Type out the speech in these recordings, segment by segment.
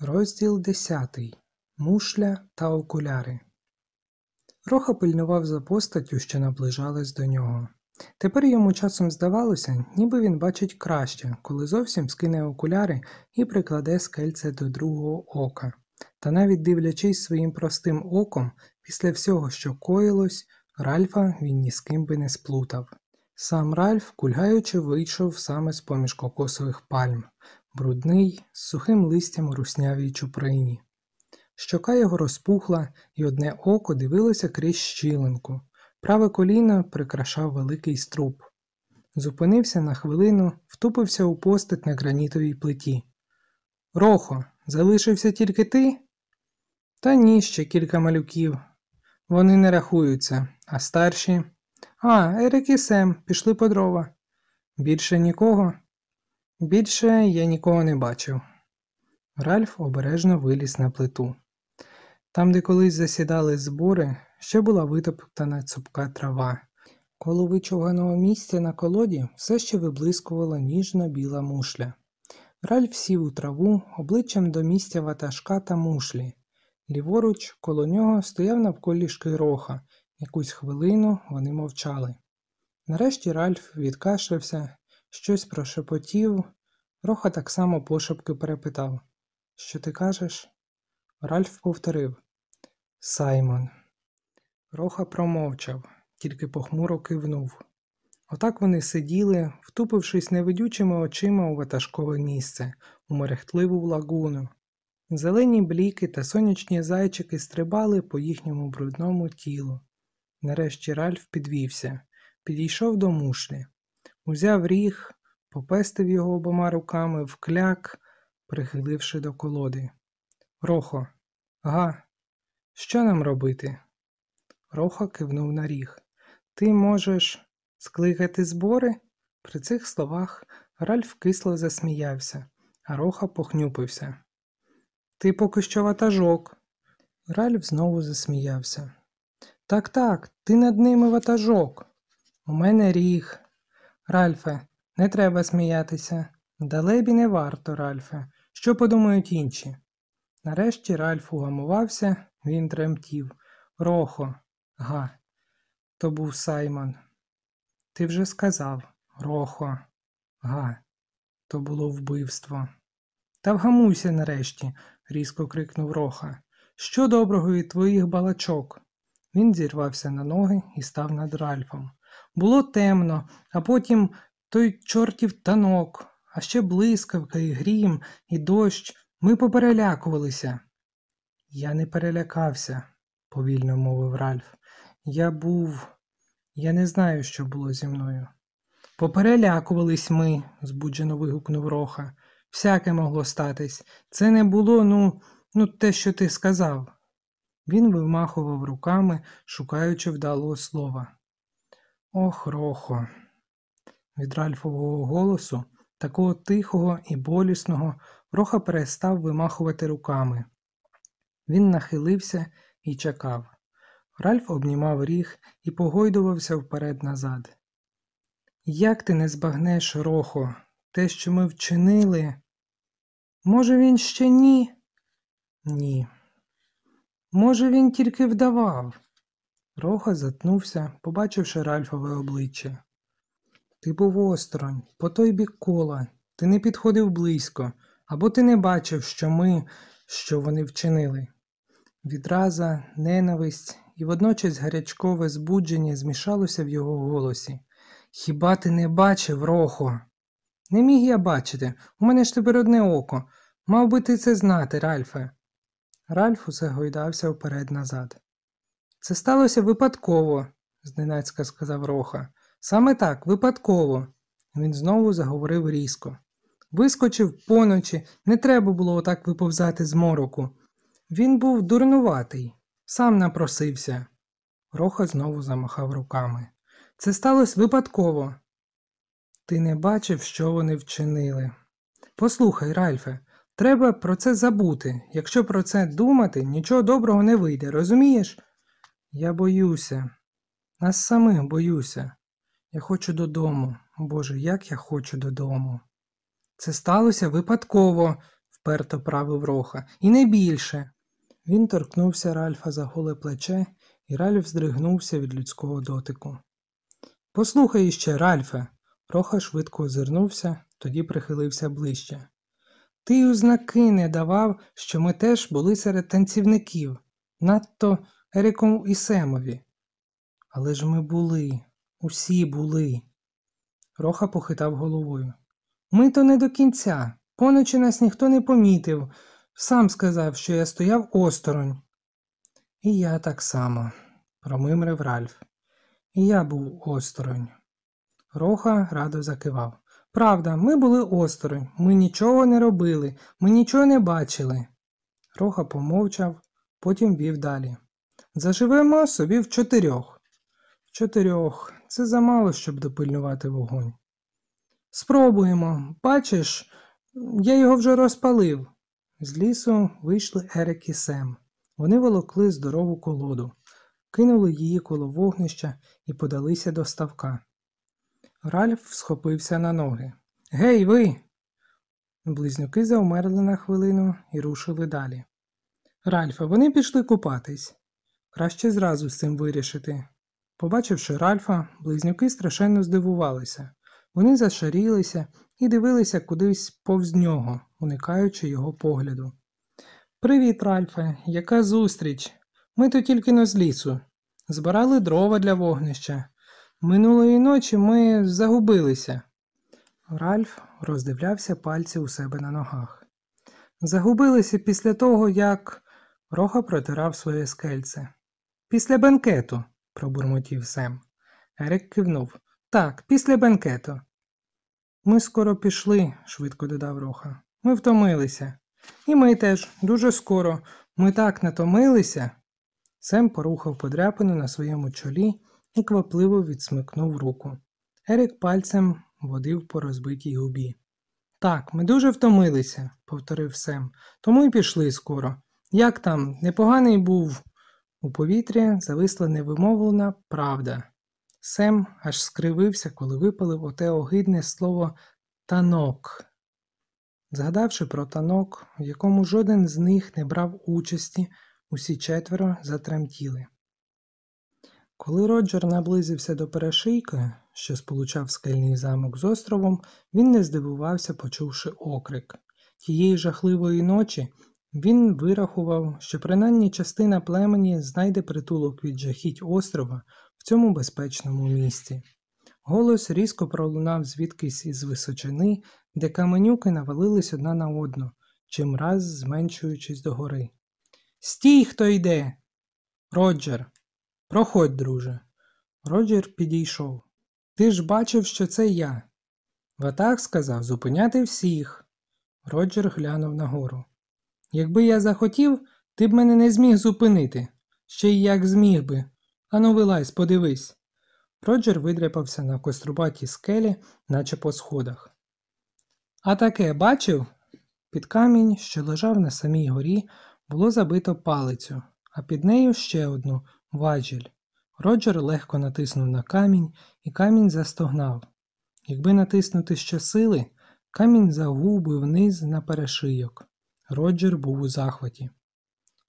Розділ десятий Мушля та окуляри. Роха пильнував за постаттю, що наближалась до нього. Тепер йому часом здавалося, ніби він бачить краще, коли зовсім скине окуляри і прикладе скельце до другого ока. Та навіть дивлячись своїм простим оком, після всього, що коїлось, Ральфа він ні з ким би не сплутав. Сам Ральф, кульгаючи, вийшов саме з поміж кокосових пальм, брудний, з сухим листям у руснявій чуприні. Щока його розпухла, і одне око дивилося крізь щілинку. Праве коліно прикрашав великий струп. Зупинився на хвилину, втупився у постать на гранітовій плиті. Рохо, залишився тільки ти? Та ні, ще кілька малюків. Вони не рахуються, а старші. А, Ерик і Сем пішли по дрова. Більше нікого? Більше я нікого не бачив. Ральф обережно виліз на плиту. Там, де колись засідали збори, ще була витоптана цупка трава. Коло вичуганого місця на колоді все ще виблискувала ніжна біла мушля. Ральф сів у траву обличчям до місця ватажка та мушлі. Ліворуч, коло нього стояв навколішки роха. Якусь хвилину вони мовчали. Нарешті Ральф відкашлявся, щось прошепотів. Роха так само пошепки перепитав Що ти кажеш? Ральф повторив Саймон. Роха промовчав, тільки похмуро кивнув. Отак вони сиділи, втупившись невидючими очима у ватажкове місце, у мерехтливу лагуну. Зелені бліки та сонячні зайчики стрибали по їхньому брудному тілу. Нарешті Ральф підвівся, підійшов до мушлі, узяв ріг, попестив його обома руками в кляк, прихиливши до колоди. Рохо, га, що нам робити? Роха кивнув на ріг. Ти можеш скликати збори? При цих словах Ральф кисло засміявся, а Роха похнюпився. Ти поки що ватажок. Ральф знову засміявся. Так, так, ти над ними ватажок. У мене ріг. Ральфе, не треба сміятися. Далебі не варто, Ральфе. Що подумають інші? Нарешті Ральф угамувався, він тремтів. Рохо, га. То був Саймон. Ти вже сказав, Рохо, га. То було вбивство. Та вгамуйся нарешті, різко крикнув Роха. Що доброго від твоїх балачок? Він зірвався на ноги і став над Ральфом. Було темно, а потім той чортів танок, а ще блискавка, і грім, і дощ. Ми поперелякувалися. Я не перелякався, повільно мовив Ральф. Я був. Я не знаю, що було зі мною. Поперелякувались ми, збуджено вигукнув Роха. Всяке могло статись. Це не було, ну, ну, те, що ти сказав. Він вимахував руками, шукаючи вдалого слова. Ох, Рохо. Від Ральфового голосу, такого тихого і болісного, Роха перестав вимахувати руками. Він нахилився і чекав. Ральф обнімав ріг і погойдувався вперед назад. Як ти не збагнеш, Рохо, те, що ми вчинили? Може, він ще ні? Ні. Може, він тільки вдавав. Роха затнувся, побачивши Ральфове обличчя. Ти був осторонь, по той бік кола, ти не підходив близько, або ти не бачив, що ми, що вони вчинили. Відраза, ненависть і водночас гарячкове збудження змішалося в його голосі. Хіба ти не бачив, Рохо? Не міг я бачити, у мене ж тепер одне око. Мав би ти це знати, Ральфе. Ральф усе гойдався вперед назад. Це сталося випадково, зненацька сказав Роха. Саме так, випадково. Він знову заговорив різко. Вискочив поночі, не треба було отак виповзати з мороку. Він був дурнуватий, сам напросився. Роха знову замахав руками. Це сталося випадково. Ти не бачив, що вони вчинили. Послухай, Ральфе, треба про це забути. Якщо про це думати, нічого доброго не вийде, розумієш? Я боюся, нас самих боюся. Я хочу додому. Боже, як я хочу додому. Це сталося випадково, вперто правив роха, і не більше. Він торкнувся Ральфа за голе плече, і Ральф здригнувся від людського дотику. Послухай іще, Ральфе. Роха швидко озирнувся, тоді прихилився ближче. Ти й у знаки не давав, що ми теж були серед танцівників, надто Ериком і Семові. Але ж ми були, усі були. Роха похитав головою. Ми то не до кінця. Поночі нас ніхто не помітив. Сам сказав, що я стояв осторонь. І я так само, промимрив Ральф. І я був осторонь. Роха радо закивав. Правда, ми були осторонь, ми нічого не робили, ми нічого не бачили. Роха помовчав, потім вів далі. Заживемо собі в чотирьох. В чотирьох. Це замало, щоб допильнувати вогонь. Спробуємо. Бачиш, я його вже розпалив. З лісу вийшли Ерик і Сем. Вони волокли здорову колоду, кинули її коло вогнища і подалися до ставка. Ральф схопився на ноги. Гей, ви! Близнюки завмерли на хвилину і рушили далі. Ральфа, вони пішли купатись. Краще зразу з цим вирішити. Побачивши Ральфа, близнюки страшенно здивувалися. Вони зашарілися і дивилися кудись повз нього, уникаючи його погляду. Привіт, Ральфе, яка зустріч? Ми тут тільки но з лісу. Збирали дрова для вогнища. Минулої ночі ми загубилися. Ральф роздивлявся пальці у себе на ногах. Загубилися після того, як Роха протирав своє скельце. Після бенкету, пробурмотів Сем. Ерик кивнув. Так, після бенкету. Ми скоро пішли, швидко додав Роха. Ми втомилися. І ми теж, дуже скоро. Ми так натомилися. Сем порухав подряпину на своєму чолі і квапливо відсмикнув руку. Ерик пальцем водив по розбитій губі. Так, ми дуже втомилися, повторив Сем, тому й пішли скоро. Як там, непоганий був. У повітрі зависла невимовлена правда. Сем аж скривився, коли випалив оте огидне слово танок. Згадавши про танок, в якому жоден з них не брав участі, усі четверо затремтіли. Коли Роджер наблизився до перешийка, що сполучав скельний замок з островом, він не здивувався, почувши окрик. Тієї жахливої ночі він вирахував, що принаймні частина племені знайде притулок від жахіть острова в цьому безпечному місці. Голос різко пролунав звідкись із височини, де каменюки навалились одна на одну, чимраз зменшуючись догори. Стій, хто йде. Роджер, проходь, друже. Роджер підійшов. Ти ж бачив, що це я. Ватак сказав зупиняти всіх. Роджер глянув нагору. Якби я захотів, ти б мене не зміг зупинити. Ще й як зміг би. Ану, вилазь, подивись. Роджер видряпався на кострубатій скелі, наче по сходах. А таке бачив? Під камінь, що лежав на самій горі, було забито палицю, а під нею ще одну важіль. Роджер легко натиснув на камінь, і камінь застогнав. Якби натиснути щосили, камінь загубив вниз на перешийок. Роджер був у захваті.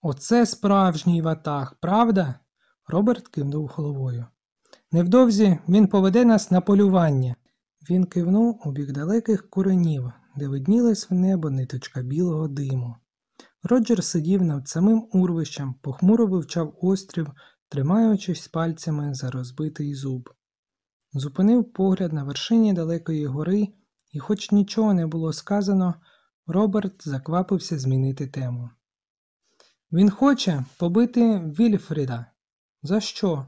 Оце справжній ватаг, правда? Роберт кивнув головою. Невдовзі він поведе нас на полювання. Він кивнув у бік далеких куренів, де виднілась в небо ниточка білого диму. Роджер сидів над самим урвищем, похмуро вивчав острів, тримаючись пальцями за розбитий зуб. Зупинив погляд на вершині далекої гори, і, хоч нічого не було сказано, Роберт заквапився змінити тему. Він хоче побити Вільфріда. За що?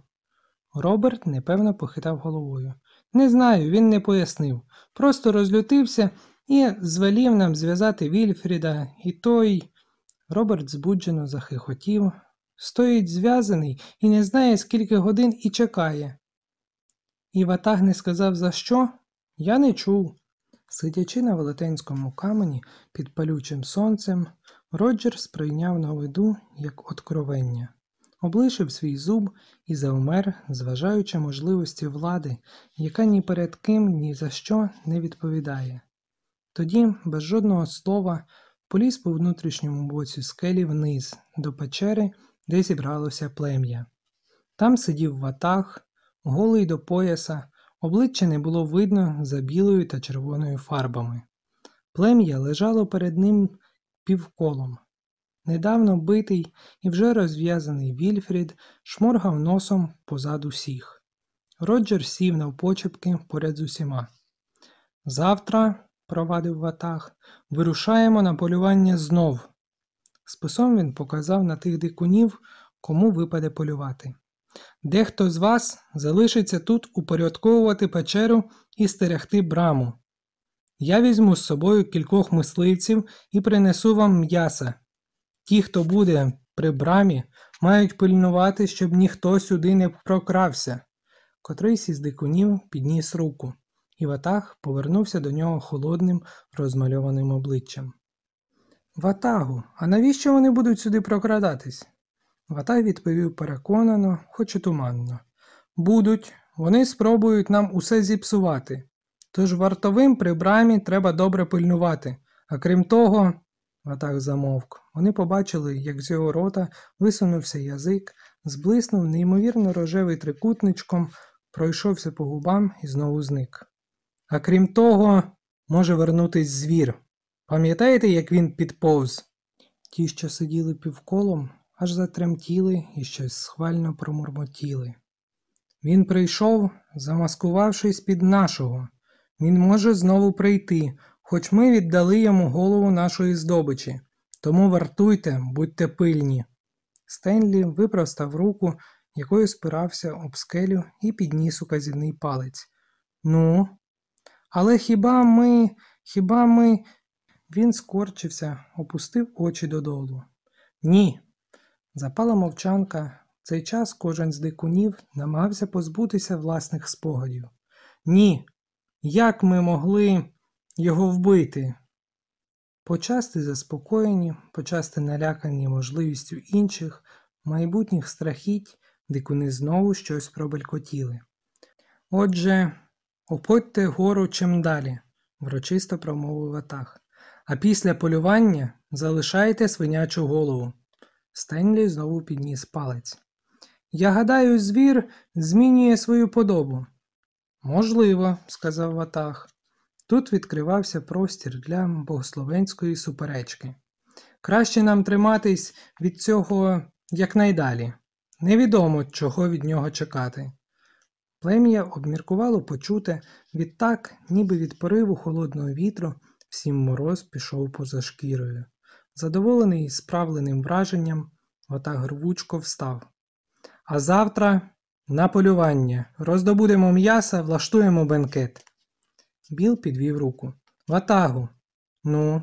Роберт непевно похитав головою. Не знаю, він не пояснив. Просто розлютився і звелів нам зв'язати Вільфріда, і той. Роберт збуджено захихотів, стоїть зв'язаний і не знає, скільки годин і чекає. І Ватаг не сказав за що? Я не чув. Сидячи на велетенському камені під палючим сонцем, Роджер сприйняв новиду як откровення, облишив свій зуб і завмер, зважаючи можливості влади, яка ні перед ким ні за що не відповідає. Тоді, без жодного слова, поліз по внутрішньому боці скелі вниз, до печери, де зібралося плем'я. Там сидів ватаг, голий до пояса, обличчя не було видно за білою та червоною фарбами. Плем'я лежало перед ним півколом. Недавно битий і вже розв'язаний Вільфрід шморгав носом позад усіх. Роджер сів навпочепки поряд з усіма. Завтра, провадив ватаг, вирушаємо на полювання знов. Списом він показав на тих дикунів, кому випаде полювати. Дехто з вас залишиться тут упорядковувати печеру і стерегти браму. Я візьму з собою кількох мисливців і принесу вам м'яса. Ті, хто буде при брамі, мають пильнувати, щоб ніхто сюди не прокрався. Котрийсь із дикунів підніс руку, і ватаг повернувся до нього холодним, розмальованим обличчям. Ватагу, а навіщо вони будуть сюди прокрадатись? Ватай відповів переконано, хоч і туманно. Будуть, вони спробують нам усе зіпсувати. Тож вартовим при брамі треба добре пильнувати, а крім того, Ватаг замовк. Вони побачили, як з його рота висунувся язик, зблиснув неймовірно рожевий трикутничком, пройшовся по губам і знову зник. А крім того, може вернутись звір. Пам'ятаєте, як він підповз? Ті, що сиділи півколом, аж затремтіли і щось схвально промурмотіли. Він прийшов, замаскувавшись під нашого. Він може знову прийти, хоч ми віддали йому голову нашої здобичі. Тому вартуйте, будьте пильні. Стенлі випростав руку, якою спирався об скелю і підніс указівний палець. Ну, але хіба ми, хіба ми. Він скорчився, опустив очі додолу. Ні. Запала мовчанка. В цей час кожен з дикунів намагався позбутися власних спогадів. Ні. Як ми могли його вбити? Почасти заспокоєні, почасти налякані можливістю інших, майбутніх страхіть, дикуни знову щось пробелькотіли. Отже, оподьте гору чим далі, врочисто промовив Атах. А після полювання залишайте свинячу голову. Стенлі знову підніс палець. Я гадаю, звір змінює свою подобу. Можливо, сказав Ватах. Тут відкривався простір для богословенської суперечки. Краще нам триматись від цього якнайдалі. Невідомо, чого від нього чекати. Плем'я обміркувало почуте, відтак, ніби від пориву холодного вітру, всім мороз пішов поза шкірою. Задоволений справленим враженням, Ватаг рвучко встав. А завтра на полювання роздобудемо м'яса, влаштуємо бенкет. Біл підвів руку. Ватагу. Ну,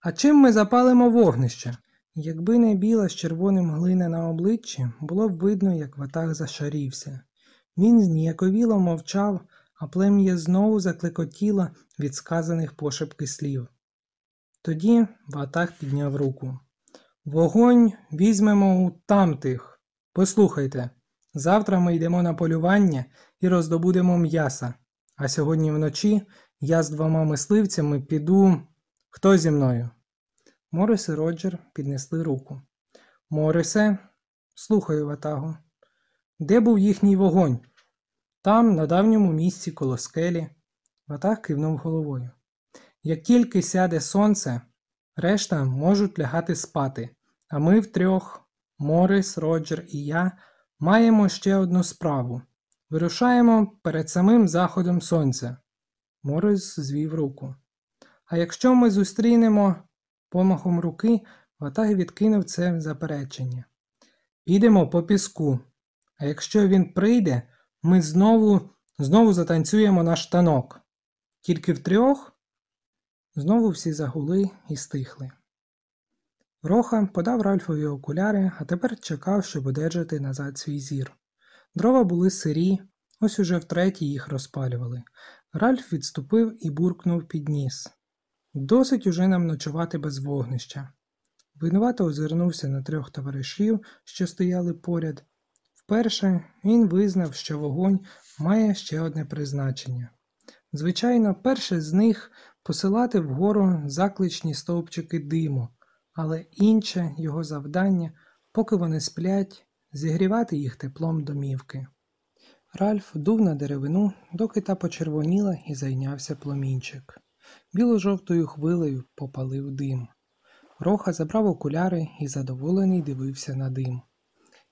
а чим ми запалимо вогнище? Якби не біла з червоним глина на обличчі, було б видно, як ватаг зашарівся. Він зніяковіло мовчав, а плем'я знову заклекотіло від сказаних пошепки слів. Тоді ватаг підняв руку. Вогонь візьмемо у тамтих. Послухайте, завтра ми йдемо на полювання і роздобудемо м'яса. А сьогодні вночі я з двома мисливцями піду. Хто зі мною? Морис і Роджер піднесли руку. Морисе, слухаю ватагу. Де був їхній вогонь? Там, на давньому місці коло скелі. Ватаг кивнув головою. Як тільки сяде сонце, решта можуть лягати спати, а ми втрьох, Морис, Роджер і я, маємо ще одну справу. Вирушаємо перед самим заходом сонця. Морис звів руку. А якщо ми зустрінемо помахом руки, Ватаг відкинув це заперечення. Підемо по піску, а якщо він прийде, ми знову знову затанцюємо наш танок. Тільки втрьох знову всі загули і стихли. Роха подав Ральфові окуляри, а тепер чекав, щоб одержати назад свій зір. Дрова були сирі, ось уже втретє їх розпалювали. Ральф відступив і буркнув під ніс. Досить уже нам ночувати без вогнища. Винувато озирнувся на трьох товаришів, що стояли поряд. Вперше він визнав, що вогонь має ще одне призначення. Звичайно, перше з них посилати вгору закличні стовпчики диму, але інше його завдання, поки вони сплять, зігрівати їх теплом домівки. Ральф дув на деревину, доки та почервоніла і зайнявся пломінчик. Біло-жовтою хвилею попалив дим. Роха забрав окуляри і задоволений дивився на дим.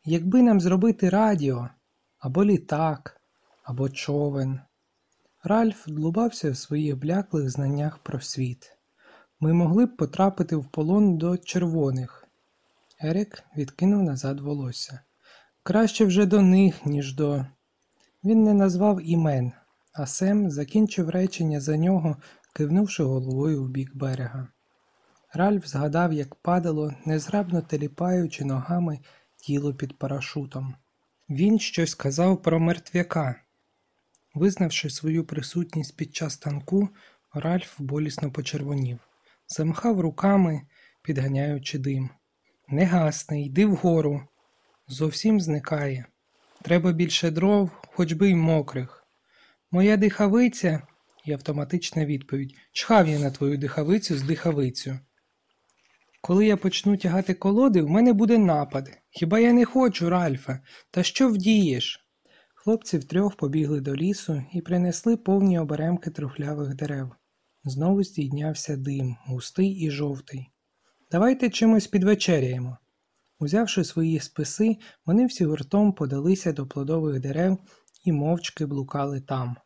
Якби нам зробити радіо, або літак, або човен. Ральф длубався в своїх бляклих знаннях про світ. Ми могли б потрапити в полон до червоних. Ерік відкинув назад волосся. Краще вже до них, ніж до. Він не назвав імен, а Сем закінчив речення за нього, кивнувши головою в бік берега. Ральф згадав, як падало, незграбно теліпаючи ногами тіло під парашутом. Він щось казав про мертвяка. Визнавши свою присутність під час танку, Ральф болісно почервонів, замахав руками, підганяючи дим. Не гасне, йди вгору. Зовсім зникає. Треба більше дров, хоч би й мокрих. Моя дихавиця і автоматична відповідь чхав я на твою дихавицю з дихавицю. Коли я почну тягати колоди, в мене буде напад. Хіба я не хочу, Ральфа, та що вдієш? Хлопці втрьох побігли до лісу і принесли повні оберемки трухлявих дерев. Знову здійнявся дим, густий і жовтий. Давайте чимось підвечеряємо. Узявши свої списи, вони всі гуртом подалися до плодових дерев і мовчки блукали там.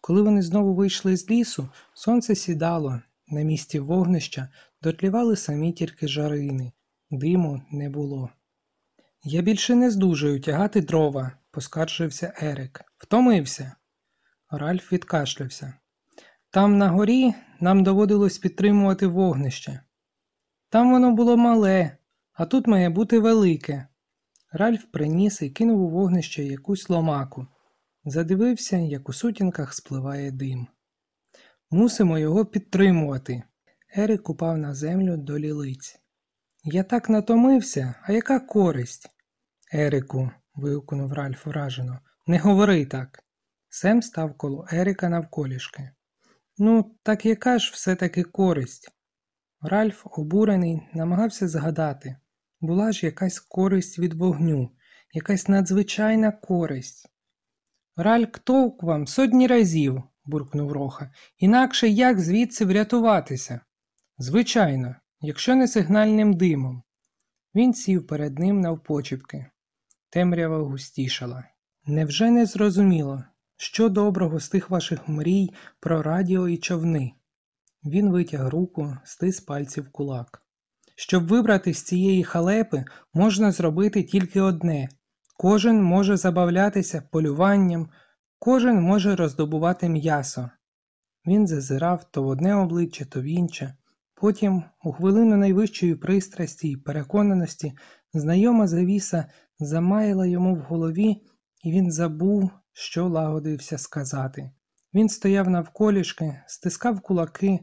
Коли вони знову вийшли з лісу, сонце сідало, на місці вогнища дотлівали самі тільки жарини, диму не було. Я більше не здужую тягати дрова, поскаржився Ерик. Втомився. Ральф відкашлявся. Там на горі нам доводилось підтримувати вогнище. Там воно було мале, а тут має бути велике. Ральф приніс і кинув у вогнище якусь ломаку. Задивився, як у сутінках спливає дим. Мусимо його підтримувати. Ерик упав на землю до лілиць. Я так натомився, а яка користь? Ерику, вигукнув Ральф вражено, не говори так. Сем став коло Ерика навколішки. Ну, так яка ж все таки користь? Ральф, обурений, намагався згадати була ж якась користь від вогню, якась надзвичайна користь. Ральк товк вам сотні разів, буркнув Роха, інакше як звідси врятуватися? Звичайно, якщо не сигнальним димом. Він сів перед ним навпочіпки. Темрява густішала. Невже не зрозуміло, що доброго з тих ваших мрій про радіо і човни? Він витяг руку, стис пальців кулак. Щоб вибрати з цієї халепи, можна зробити тільки одне кожен може забавлятися полюванням, кожен може роздобувати м'ясо. Він зазирав то в одне обличчя, то в інше. Потім, у хвилину найвищої пристрасті й переконаності, знайома завіса замаяла йому в голові, і він забув, що лагодився сказати. Він стояв навколішки, стискав кулаки,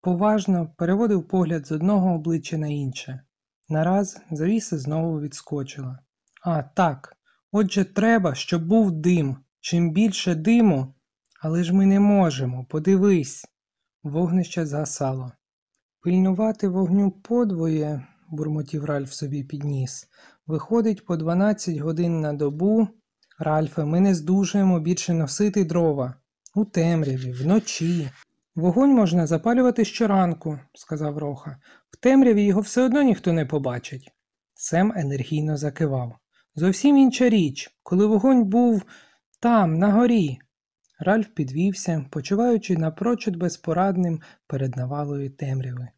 поважно переводив погляд з одного обличчя на інше. Нараз завіса знову відскочила. А, так, отже, треба, щоб був дим. Чим більше диму, але ж ми не можемо, подивись. Вогнище згасало. Пильнувати вогню подвоє, бурмотів Ральф собі підніс. Виходить по 12 годин на добу. Ральфе, ми не здужуємо більше носити дрова. У темряві, вночі. Вогонь можна запалювати щоранку, сказав Роха. В темряві його все одно ніхто не побачить. Сем енергійно закивав. Зовсім інша річ, коли вогонь був там, на горі. Ральф підвівся, почуваючи напрочуд безпорадним перед навалою темряви.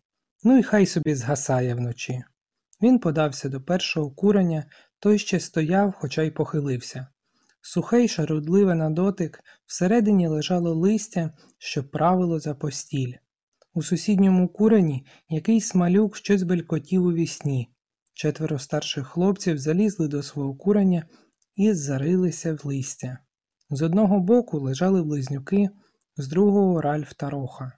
Ну і хай собі згасає вночі. Він подався до першого куреня, той ще стояв, хоча й похилився. Сухе й шарудливе на дотик, всередині лежало листя, що правило за постіль. У сусідньому курені якийсь малюк щось белькотів у вісні. Четверо старших хлопців залізли до свого куреня і зарилися в листя. З одного боку лежали близнюки, з другого Ральф та Роха.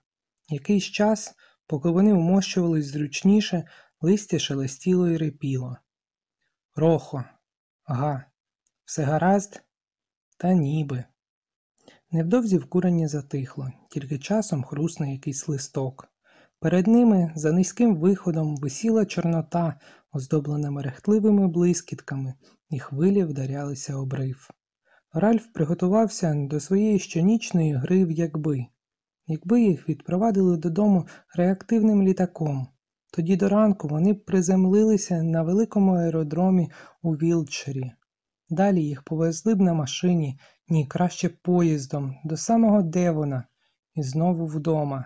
Якийсь час, поки вони вмощувались зручніше, листя шелестіло і репіло. Рохо, га, все гаразд? Та ніби. Невдовзі в курені затихло, тільки часом хрусне якийсь листок. Перед ними, за низьким виходом, висіла чорнота, оздоблена мерехтливими блискітками, і хвилі вдарялися об риф. Ральф приготувався до своєї щонічної гри в якби. Якби їх відпровадили додому реактивним літаком, тоді до ранку вони приземлилися на великому аеродромі у Вілчері. Далі їх повезли б на машині, ні, краще поїздом, до самого Девона і знову вдома.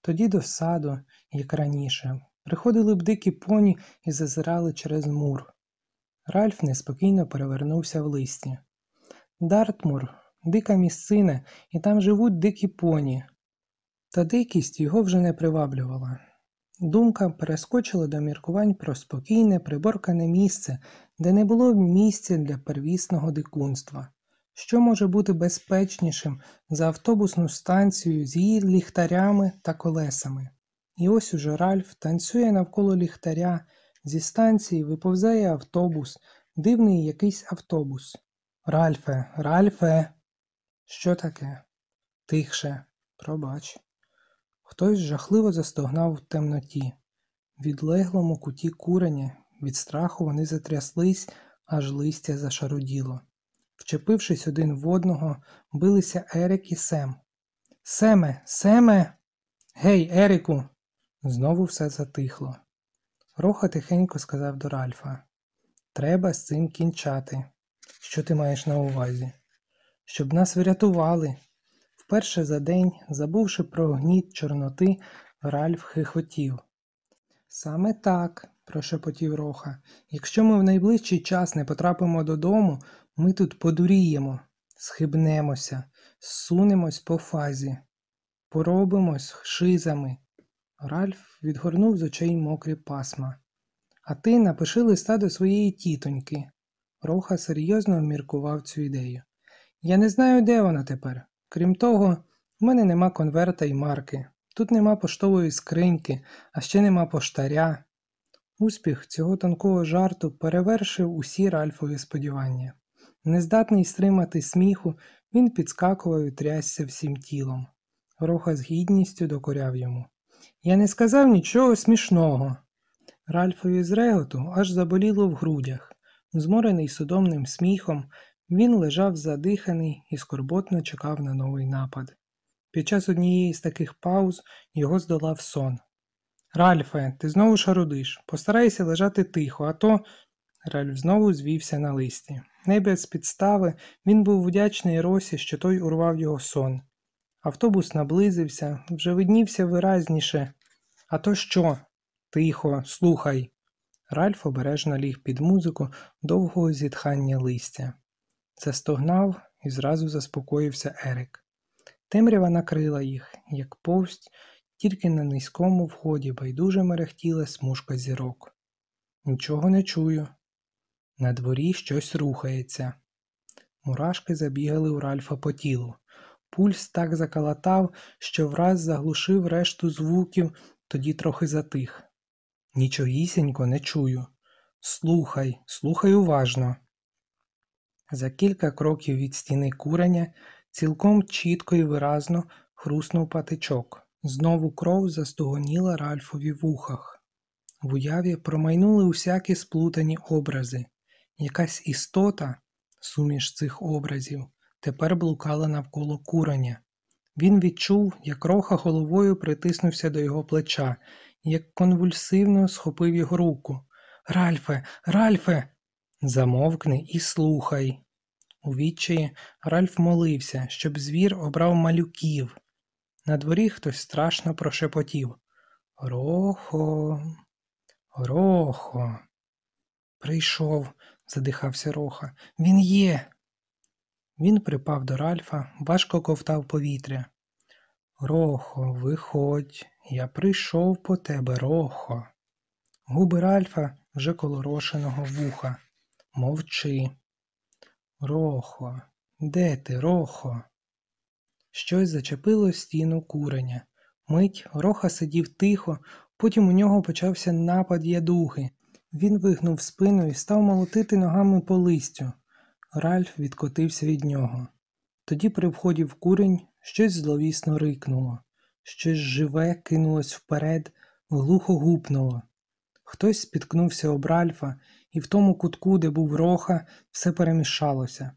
Тоді до саду, як раніше, приходили б дикі поні і зазирали через мур. Ральф неспокійно перевернувся в листі. Дартмур дика місцина, і там живуть дикі поні. Та дикість його вже не приваблювала. Думка перескочила до міркувань про спокійне, приборкане місце, де не було місця для первісного дикунства. Що може бути безпечнішим за автобусну станцію з її ліхтарями та колесами? І ось уже Ральф танцює навколо ліхтаря, зі станції виповзає автобус, дивний якийсь автобус. Ральфе, Ральфе. Що таке? Тихше, пробач. Хтось жахливо застогнав в темноті. В відлеглому куті куреня від страху вони затряслись, аж листя зашаруділо. Вчепившись один в одного, билися Ерик і Сем. Семе, Семе. Гей, Ерику. Знову все затихло. Роха тихенько сказав до Ральфа Треба з цим кінчати. Що ти маєш на увазі? Щоб нас врятували. Вперше за день, забувши про гніт Чорноти, Ральф хихотів. Саме так, прошепотів Роха. Якщо ми в найближчий час не потрапимо додому, ми тут подуріємо, схибнемося, зсунемось по фазі, поробимось шизами. Ральф відгорнув з очей мокрі пасма. А ти напиши листа до своєї тітоньки. Роха серйозно обміркував цю ідею. Я не знаю, де вона тепер. Крім того, в мене нема конверта і марки. Тут нема поштової скриньки, а ще нема поштаря. Успіх цього тонкого жарту перевершив усі Ральфові сподівання. Нездатний стримати сміху, він підскакував і трясся всім тілом. Роха з гідністю докоряв йому. Я не сказав нічого смішного. Ральфові з реготу аж заболіло в грудях. Зморений судомним сміхом, він лежав задиханий і скорботно чекав на новий напад. Під час однієї з таких пауз його здолав сон. Ральфе, ти знову шарудиш. Постарайся лежати тихо, а то. Ральф знову звівся на листі. Не без підстави він був вдячний Росі, що той урвав його сон. Автобус наблизився, вже виднівся виразніше. А то що? Тихо, слухай. Ральф обережно ліг під музику довгого зітхання листя. Застогнав і зразу заспокоївся Ерик. Темрява накрила їх, як повсть, тільки на низькому вході байдуже мерехтіла смужка зірок. Нічого не чую. На дворі щось рухається. Мурашки забігали у Ральфа по тілу. Пульс так закалатав, що враз заглушив решту звуків, тоді трохи затих. Нічогісінько не чую. Слухай, слухай уважно. За кілька кроків від стіни куреня цілком чітко і виразно хруснув патичок. Знову кров застогоніла Ральфові в ухах. В уяві промайнули усякі сплутані образи. Якась істота, суміш цих образів, тепер блукала навколо куреня. Він відчув, як роха головою притиснувся до його плеча, як конвульсивно схопив його руку. Ральфе, Ральфе. Замовкни і слухай. У відчаї Ральф молився, щоб звір обрав малюків. На дворі хтось страшно прошепотів Рохо, Рохо. Прийшов, задихався Роха. Він є. Він припав до Ральфа, важко ковтав повітря. Рохо, виходь, я прийшов по тебе, Рохо. Губи Ральфа вже коло Рошиного вуха. Мовчи. Рохо, де ти, Рохо? Щось зачепило стіну куреня. Мить Роха сидів тихо, потім у нього почався напад ядухи. Він вигнув спину і став молотити ногами по листю. Ральф відкотився від нього. Тоді при вході в курень щось зловісно рикнуло, щось живе кинулось вперед, глухо гупнуло. Хтось спіткнувся об Ральфа, і в тому кутку, де був роха, все перемішалося.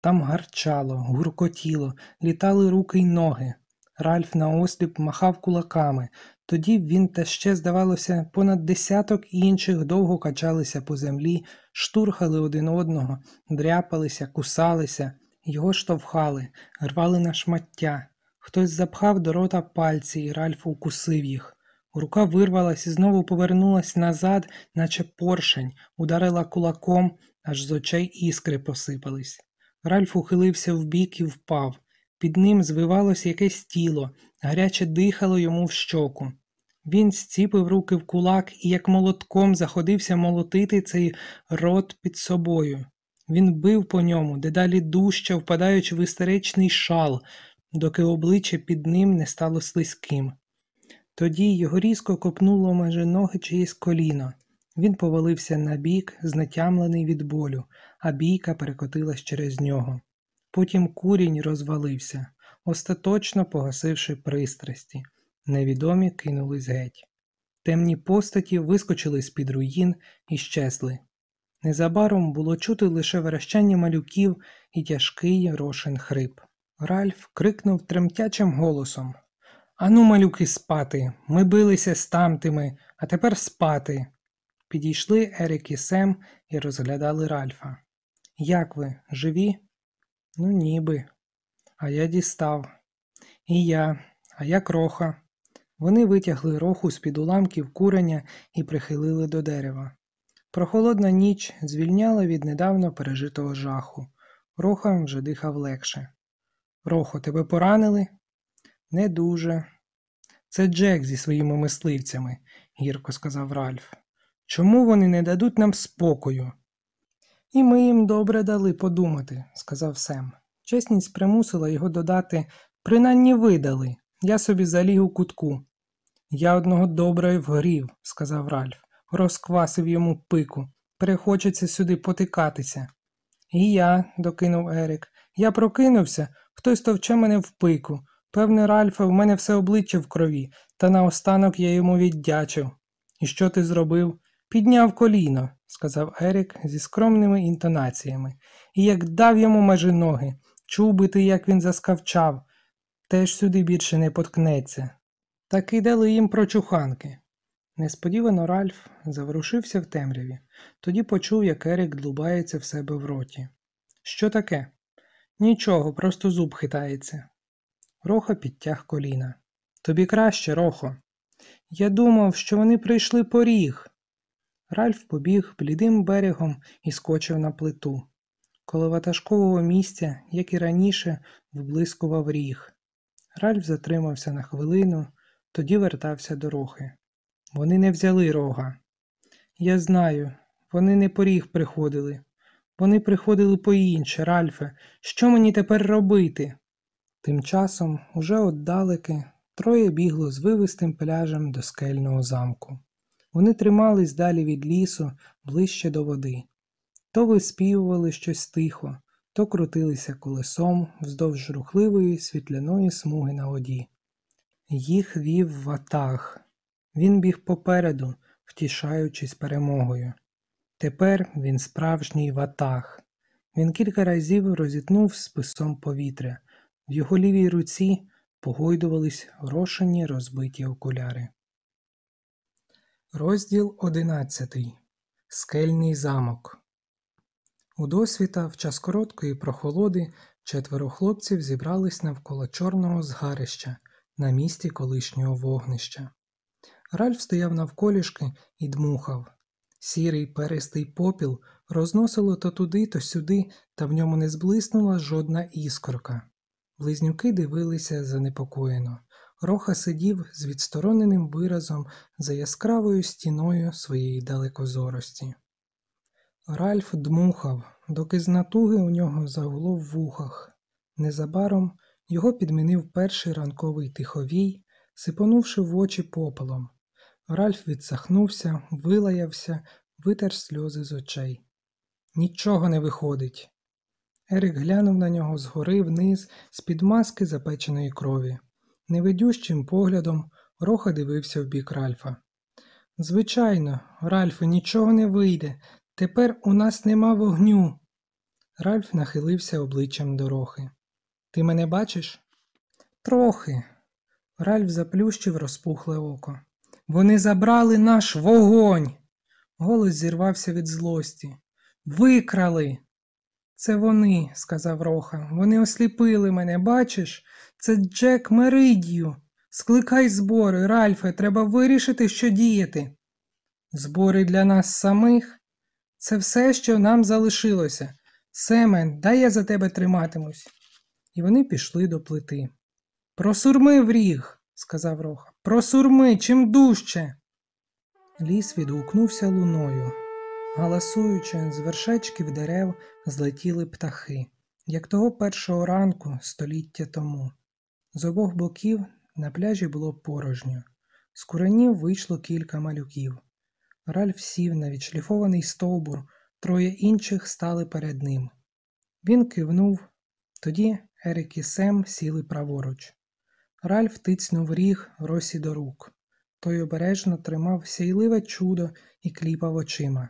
Там гарчало, гуркотіло, літали руки й ноги. Ральф наосліп махав кулаками, тоді він та ще, здавалося, понад десяток інших довго качалися по землі, штурхали один одного, дряпалися, кусалися, його штовхали, рвали на шмаття. Хтось запхав до рота пальці, і Ральф укусив їх. Рука вирвалась і знову повернулась назад, наче поршень, ударила кулаком, аж з очей іскри посипались. Ральф ухилився вбік і впав. Під ним звивалось якесь тіло, гаряче дихало йому в щоку. Він зціпив руки в кулак і, як молотком, заходився молотити цей рот під собою. Він бив по ньому, дедалі дужче, впадаючи в істеричний шал, доки обличчя під ним не стало слизьким. Тоді його різко копнуло майже ноги чиїсь коліно. Він повалився на бік, знетямлений від болю, а бійка перекотилась через нього. Потім курінь розвалився, остаточно погасивши пристрасті. Невідомі кинулись геть. Темні постаті вискочили з під руїн і щезли. Незабаром було чути лише верещання малюків і тяжкий рошин хрип. Ральф крикнув тремтячим голосом Ану, малюки, спати. Ми билися з тамтими, а тепер спати. Підійшли Ерік і Сем і розглядали Ральфа. Як ви, живі? Ну, ніби. А я дістав. І я, а я кроха. Вони витягли роху з під уламків куреня і прихилили до дерева. Прохолодна ніч звільняла від недавно пережитого жаху. Роха вже дихав легше. Рохо, тебе поранили? Не дуже. Це Джек зі своїми мисливцями, гірко сказав Ральф. Чому вони не дадуть нам спокою? І ми їм добре дали подумати, сказав Сем. Чесність примусила його додати принаймні видали. Я собі заліг у кутку. Я одного добре вгрів, сказав Ральф, розквасив йому пику. Перехочеться сюди потикатися. І я, докинув Ерік, я прокинувся, хтось товче мене в пику. Певне, Ральфе, в мене все обличчя в крові, та наостанок я йому віддячив. І що ти зробив? Підняв коліно, сказав Ерік зі скромними інтонаціями, і як дав йому майже ноги, чув би ти, як він заскавчав, теж сюди більше не поткнеться. Та кидали їм прочуханки. Несподівано Ральф заворушився в темряві, тоді почув, як Ерік длубається в себе в роті. Що таке? Нічого, просто зуб хитається. Роха підтяг коліна. Тобі краще, Рохо. Я думав, що вони прийшли по ріг. Ральф побіг блідим берегом і скочив на плиту. Коло ватажкового місця, як і раніше, вблискував ріг. Ральф затримався на хвилину, тоді вертався до рохи. Вони не взяли рога. Я знаю, вони не по ріг приходили. Вони приходили по інше, Ральфе. Що мені тепер робити? Тим часом, уже отдалеки, троє бігло з вивистим пляжем до скельного замку. Вони тримались далі від лісу, ближче до води. То виспівували щось тихо, то крутилися колесом вздовж рухливої світляної смуги на воді. Їх вів ватаг. Він біг попереду, втішаючись перемогою. Тепер він справжній ватаг. Він кілька разів розітнув списом повітря. В його лівій руці погойдувались рошені розбиті окуляри. Розділ одинадцятий. Скельний замок. У досвіта в час короткої прохолоди четверо хлопців зібрались навколо чорного згарища на місці колишнього вогнища. Ральф стояв навколішки і дмухав. Сірий перистий попіл розносило то туди, то сюди, та в ньому не зблиснула жодна іскорка. Близнюки дивилися занепокоєно. Роха сидів з відстороненим виразом за яскравою стіною своєї далекозорості. Ральф дмухав, доки з натуги у нього загуло в вухах. Незабаром його підмінив перший ранковий тиховій, сипонувши в очі попелом. Ральф відсахнувся, вилаявся, витер сльози з очей. Нічого не виходить. Ерік глянув на нього згори вниз, з-під маски запеченої крові. Невидющим поглядом Роха дивився в бік Ральфа. Звичайно, Ральфе, нічого не вийде. Тепер у нас нема вогню. Ральф нахилився обличчям до Рохи. Ти мене бачиш? Трохи. Ральф заплющив розпухле око. Вони забрали наш вогонь. Голос зірвався від злості. Викрали. Це вони, сказав Роха. Вони осліпили мене, бачиш? Це Джек Меридію. Скликай збори, Ральфе, треба вирішити, що діяти. Збори для нас самих? Це все, що нам залишилося. Семен, дай я за тебе триматимусь. І вони пішли до плити. Просурми в ріг, сказав Роха. Просурми, чим дужче. Ліс відгукнувся луною. Галасуючи, з вершечків дерев злетіли птахи, як того першого ранку століття тому. З обох боків на пляжі було порожньо. З куренів вийшло кілька малюків. Ральф сів на відшліфований стовбур, троє інших стали перед ним. Він кивнув, тоді Ерік і Сем сіли праворуч. Ральф тицнув ріг Росі до рук. Той обережно тримав сяйливе чудо і кліпав очима.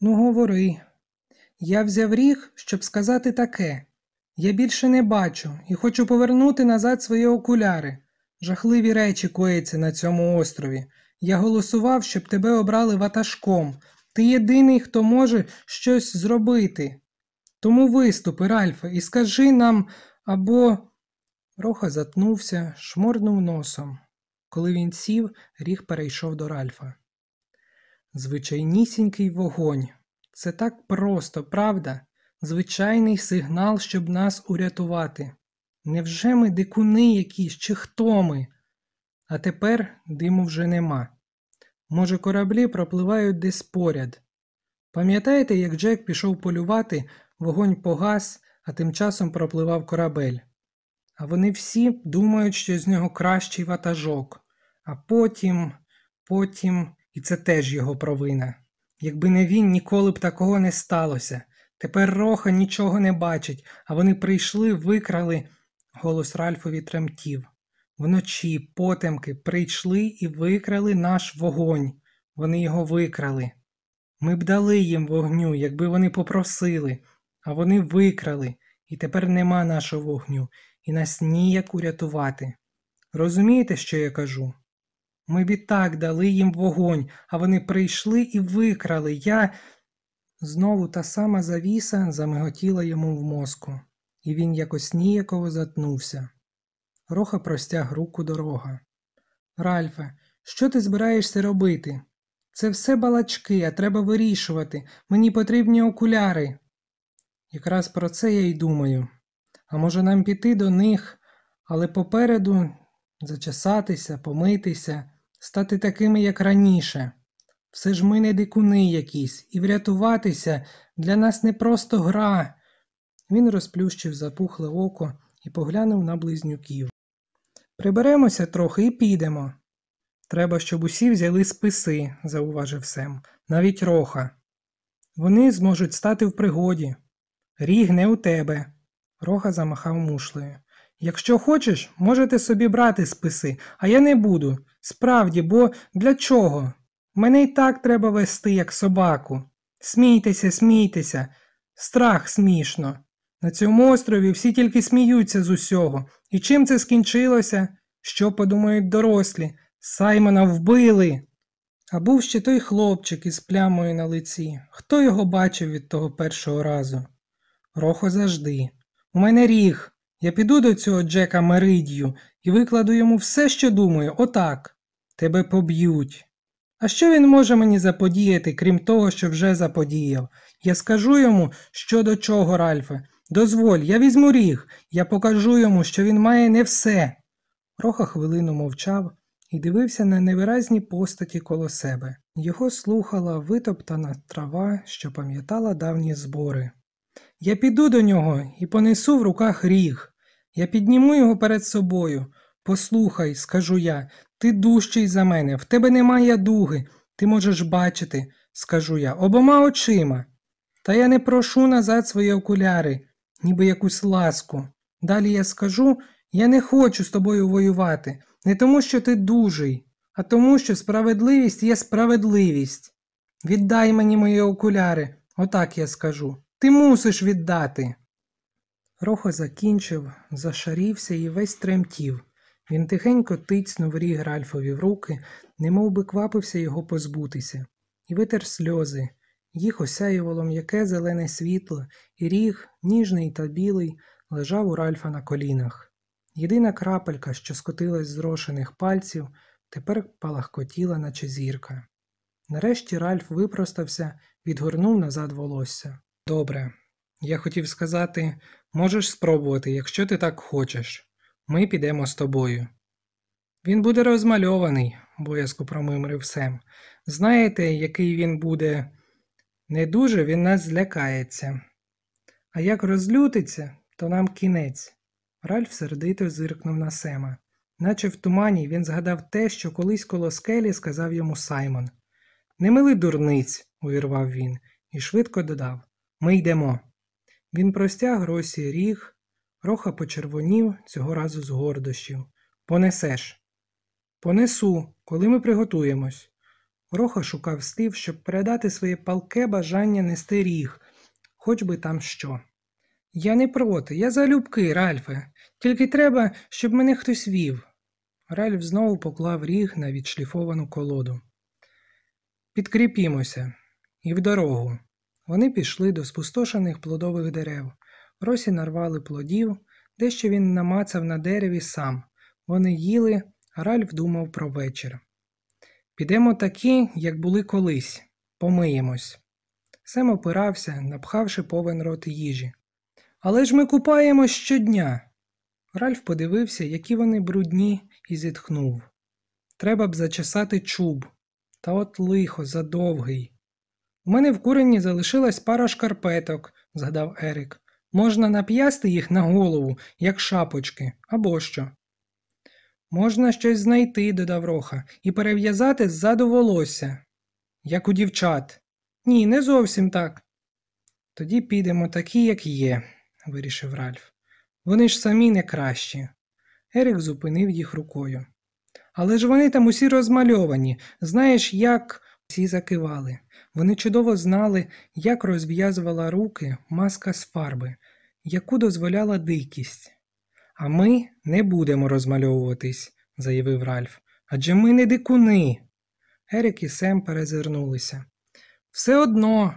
Ну, говори. Я взяв ріг, щоб сказати таке. Я більше не бачу і хочу повернути назад свої окуляри. Жахливі речі коїться на цьому острові. Я голосував, щоб тебе обрали ватажком. Ти єдиний, хто може щось зробити. Тому виступи, Ральфе, і скажи нам або. Роха затнувся, шморнув носом. Коли він сів, ріг перейшов до Ральфа. Звичайнісінький вогонь. Це так просто, правда? Звичайний сигнал, щоб нас урятувати. Невже ми дикуни якісь, чи хто ми? А тепер диму вже нема. Може, кораблі пропливають десь поряд. Пам'ятаєте, як Джек пішов полювати, вогонь погас, а тим часом пропливав корабель? А вони всі думають, що з нього кращий ватажок. А потім, потім, і це теж його провина. Якби не він, ніколи б такого не сталося. Тепер Роха нічого не бачить, а вони прийшли, викрали. Голос Ральфові тремтів. Вночі потемки прийшли і викрали наш вогонь. Вони його викрали. Ми б дали їм вогню, якби вони попросили, а вони викрали, і тепер нема нашого вогню, і нас ніяк урятувати. Розумієте, що я кажу? Ми б так дали їм вогонь, а вони прийшли і викрали. Я. Знову та сама завіса замиготіла йому в мозку, і він якось ніяково затнувся. Роха простяг руку дорога. Ральфе, що ти збираєшся робити? Це все балачки, а треба вирішувати. Мені потрібні окуляри. Якраз про це я й думаю. А може нам піти до них, але попереду зачесатися, помитися, стати такими, як раніше. Все ж ми не дикуни якісь, і врятуватися для нас не просто гра. Він розплющив запухле око і поглянув на близнюків. Приберемося трохи і підемо. Треба, щоб усі взяли списи, зауважив Сем, навіть роха. Вони зможуть стати в пригоді. Ріг не у тебе. Роха замахав мушлею. Якщо хочеш, можете собі брати списи, а я не буду. Справді, бо для чого? Мене й так треба вести, як собаку. Смійтеся, смійтеся, страх смішно. На цьому острові всі тільки сміються з усього. І чим це скінчилося? Що подумають дорослі? Саймона вбили. А був ще той хлопчик із плямою на лиці. Хто його бачив від того першого разу? Рохо завжди. У мене ріг. Я піду до цього Джека Меридію і викладу йому все, що думаю, отак. Тебе поб'ють. А що він може мені заподіяти, крім того, що вже заподіяв? Я скажу йому, що до чого, Ральфе. Дозволь, я візьму ріг, я покажу йому, що він має не все. Роха хвилину мовчав і дивився на невиразні постаті коло себе. Його слухала витоптана трава, що пам'ятала давні збори. Я піду до нього і понесу в руках ріг. Я підніму його перед собою. Послухай, скажу я, ти дужчий за мене, в тебе немає дуги, ти можеш бачити, скажу я, обома очима. Та я не прошу назад свої окуляри, ніби якусь ласку. Далі я скажу, я не хочу з тобою воювати, не тому, що ти дужий, а тому, що справедливість є справедливість. Віддай мені мої окуляри, отак я скажу. Ти мусиш віддати. Рохо закінчив, зашарівся і весь тремтів. Він тихенько тицьнув ріг Ральфові в руки, немов би квапився його позбутися, і витер сльози. Їх осяювало м'яке зелене світло, і ріг, ніжний та білий, лежав у Ральфа на колінах. Єдина крапелька, що скотилась з рошених пальців, тепер палахкотіла, наче зірка. Нарешті Ральф випростався, відгорнув назад волосся. Добре, я хотів сказати, можеш спробувати, якщо ти так хочеш. Ми підемо з тобою. Він буде розмальований, боязко промимрив Сем. Знаєте, який він буде? Не дуже він нас злякається. А як розлютиться, то нам кінець. Ральф сердито зиркнув на Сема. Наче в тумані він згадав те, що колись коло скелі сказав йому Саймон. Не мили дурниць, увірвав він, і швидко додав Ми йдемо. Він простяг Росі ріг, Роха почервонів цього разу з гордощів. Понесеш. Понесу, коли ми приготуємось. Роха шукав стив, щоб передати своє палке бажання нести ріг, хоч би там що. Я не проти, я залюбки, Ральфе, тільки треба, щоб мене хтось вів. Ральф знову поклав ріг на відшліфовану колоду. Підкріпімося, і в дорогу. Вони пішли до спустошених плодових дерев. Росі нарвали плодів, дещо він намацав на дереві сам. Вони їли, а Ральф думав про вечір. Підемо такі, як були колись, помиємось. Сем опирався, напхавши повен рот їжі. Але ж ми купаємось щодня. Ральф подивився, які вони брудні, і зітхнув. Треба б зачесати чуб. Та от лихо, задовгий. У мене в курені залишилась пара шкарпеток, згадав Ерик. Можна нап'ясти їх на голову, як шапочки, або що. Можна щось знайти, додав Роха, і перев'язати ззаду волосся, як у дівчат. Ні, не зовсім так. Тоді підемо такі, як є, вирішив Ральф. Вони ж самі не кращі. Ерик зупинив їх рукою. Але ж вони там усі розмальовані, знаєш, як всі закивали. Вони чудово знали, як розв'язувала руки маска з фарби, яку дозволяла дикість. А ми не будемо розмальовуватись, заявив Ральф. Адже ми не дикуни. Ерік і Сем перезирнулися. Все одно,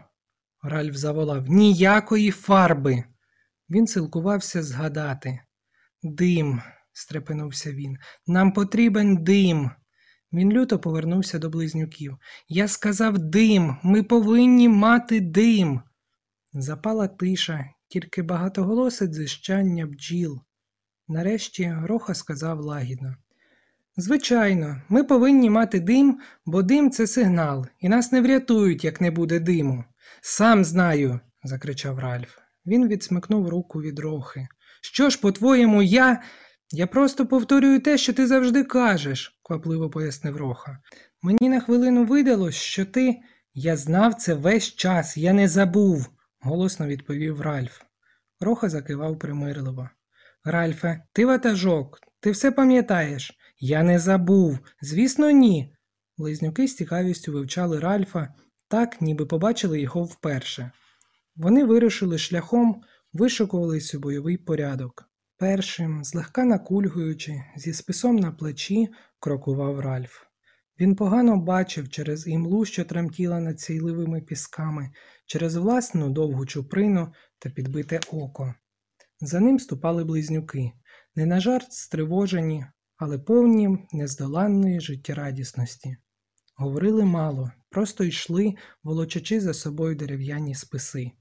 Ральф заволав, ніякої фарби. Він силкувався згадати. Дим, стрепенувся він, нам потрібен дим. Він люто повернувся до близнюків. Я сказав дим, ми повинні мати дим. Запала тиша, тільки багатоголосе дзищання бджіл. Нарешті Роха сказав лагідно. Звичайно, ми повинні мати дим, бо дим це сигнал, і нас не врятують, як не буде диму. Сам знаю, закричав Ральф. Він відсмикнув руку від рохи. Що ж, по-твоєму, я. Я просто повторюю те, що ти завжди кажеш, квапливо пояснив Роха. Мені на хвилину видалось, що ти. Я знав це весь час, я не забув, голосно відповів Ральф. Роха закивав примирливо. Ральфе, ти ватажок, ти все пам'ятаєш. Я не забув. Звісно, ні. Близнюки з цікавістю вивчали Ральфа так, ніби побачили його вперше. Вони вирушили шляхом, вишукувались у бойовий порядок. Першим, злегка накульгуючи, зі списом на плечі, крокував Ральф. Він погано бачив через імлу, що тремтіла над сійливими пісками, через власну довгу чуприну та підбите око. За ним ступали близнюки, не на жарт стривожені, але повні нездоланної життєрадісності. Говорили мало, просто йшли, волочачи за собою дерев'яні списи.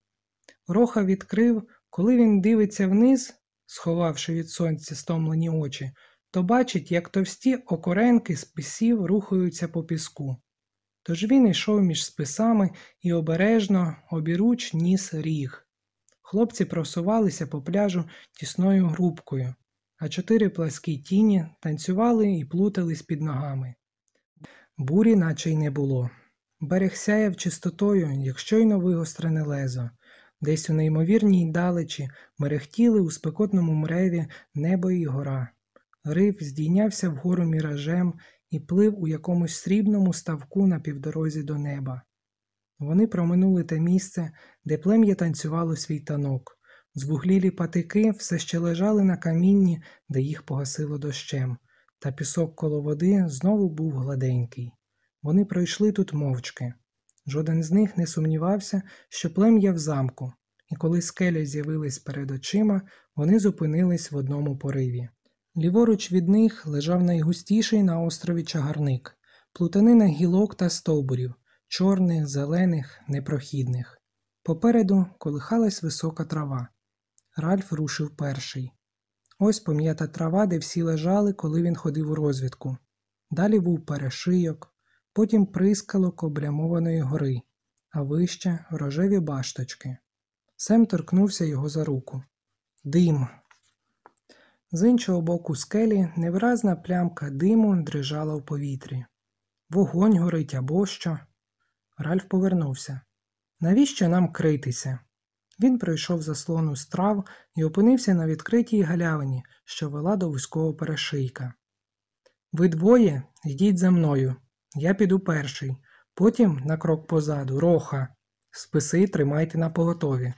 Роха відкрив, коли він дивиться вниз, сховавши від сонця стомлені очі, то бачить, як товсті окоренки списів рухаються по піску. Тож він йшов між списами і обережно обіруч ніс ріг. Хлопці просувалися по пляжу тісною грубкою, а чотири пласкі тіні танцювали і плутались під ногами. Бурі наче й не було. Берег сяяв чистотою, як щойно вигострене лезо. Десь у неймовірній далечі мерехтіли у спекотному мреві небо і гора. Риф здійнявся вгору міражем і плив у якомусь срібному ставку на півдорозі до неба. Вони проминули те місце, де плем'я танцювало свій танок. Звуглілі патики все ще лежали на камінні, де їх погасило дощем, та пісок коло води знову був гладенький. Вони пройшли тут мовчки. Жоден з них не сумнівався, що плем'я в замку, і коли скеля з'явились перед очима, вони зупинились в одному пориві. Ліворуч від них лежав найгустіший на острові чагарник, плутанина гілок та стовбурів, чорних, зелених, непрохідних. Попереду колихалась висока трава. Ральф рушив перший. Ось пом'ята трава, де всі лежали, коли він ходив у розвідку. Далі був перешийок, потім прискалок облямованої гори, а вище рожеві башточки. Сем торкнувся його за руку. Дим. З іншого боку скелі невиразна плямка диму дрижала в повітрі. Вогонь горить або що. Ральф повернувся. Навіщо нам критися? Він пройшов заслону страв і опинився на відкритій галявині, що вела до вузького перешийка. Ви двоє йдіть за мною. Я піду перший, потім на крок позаду, роха. Списи тримайте на поготові.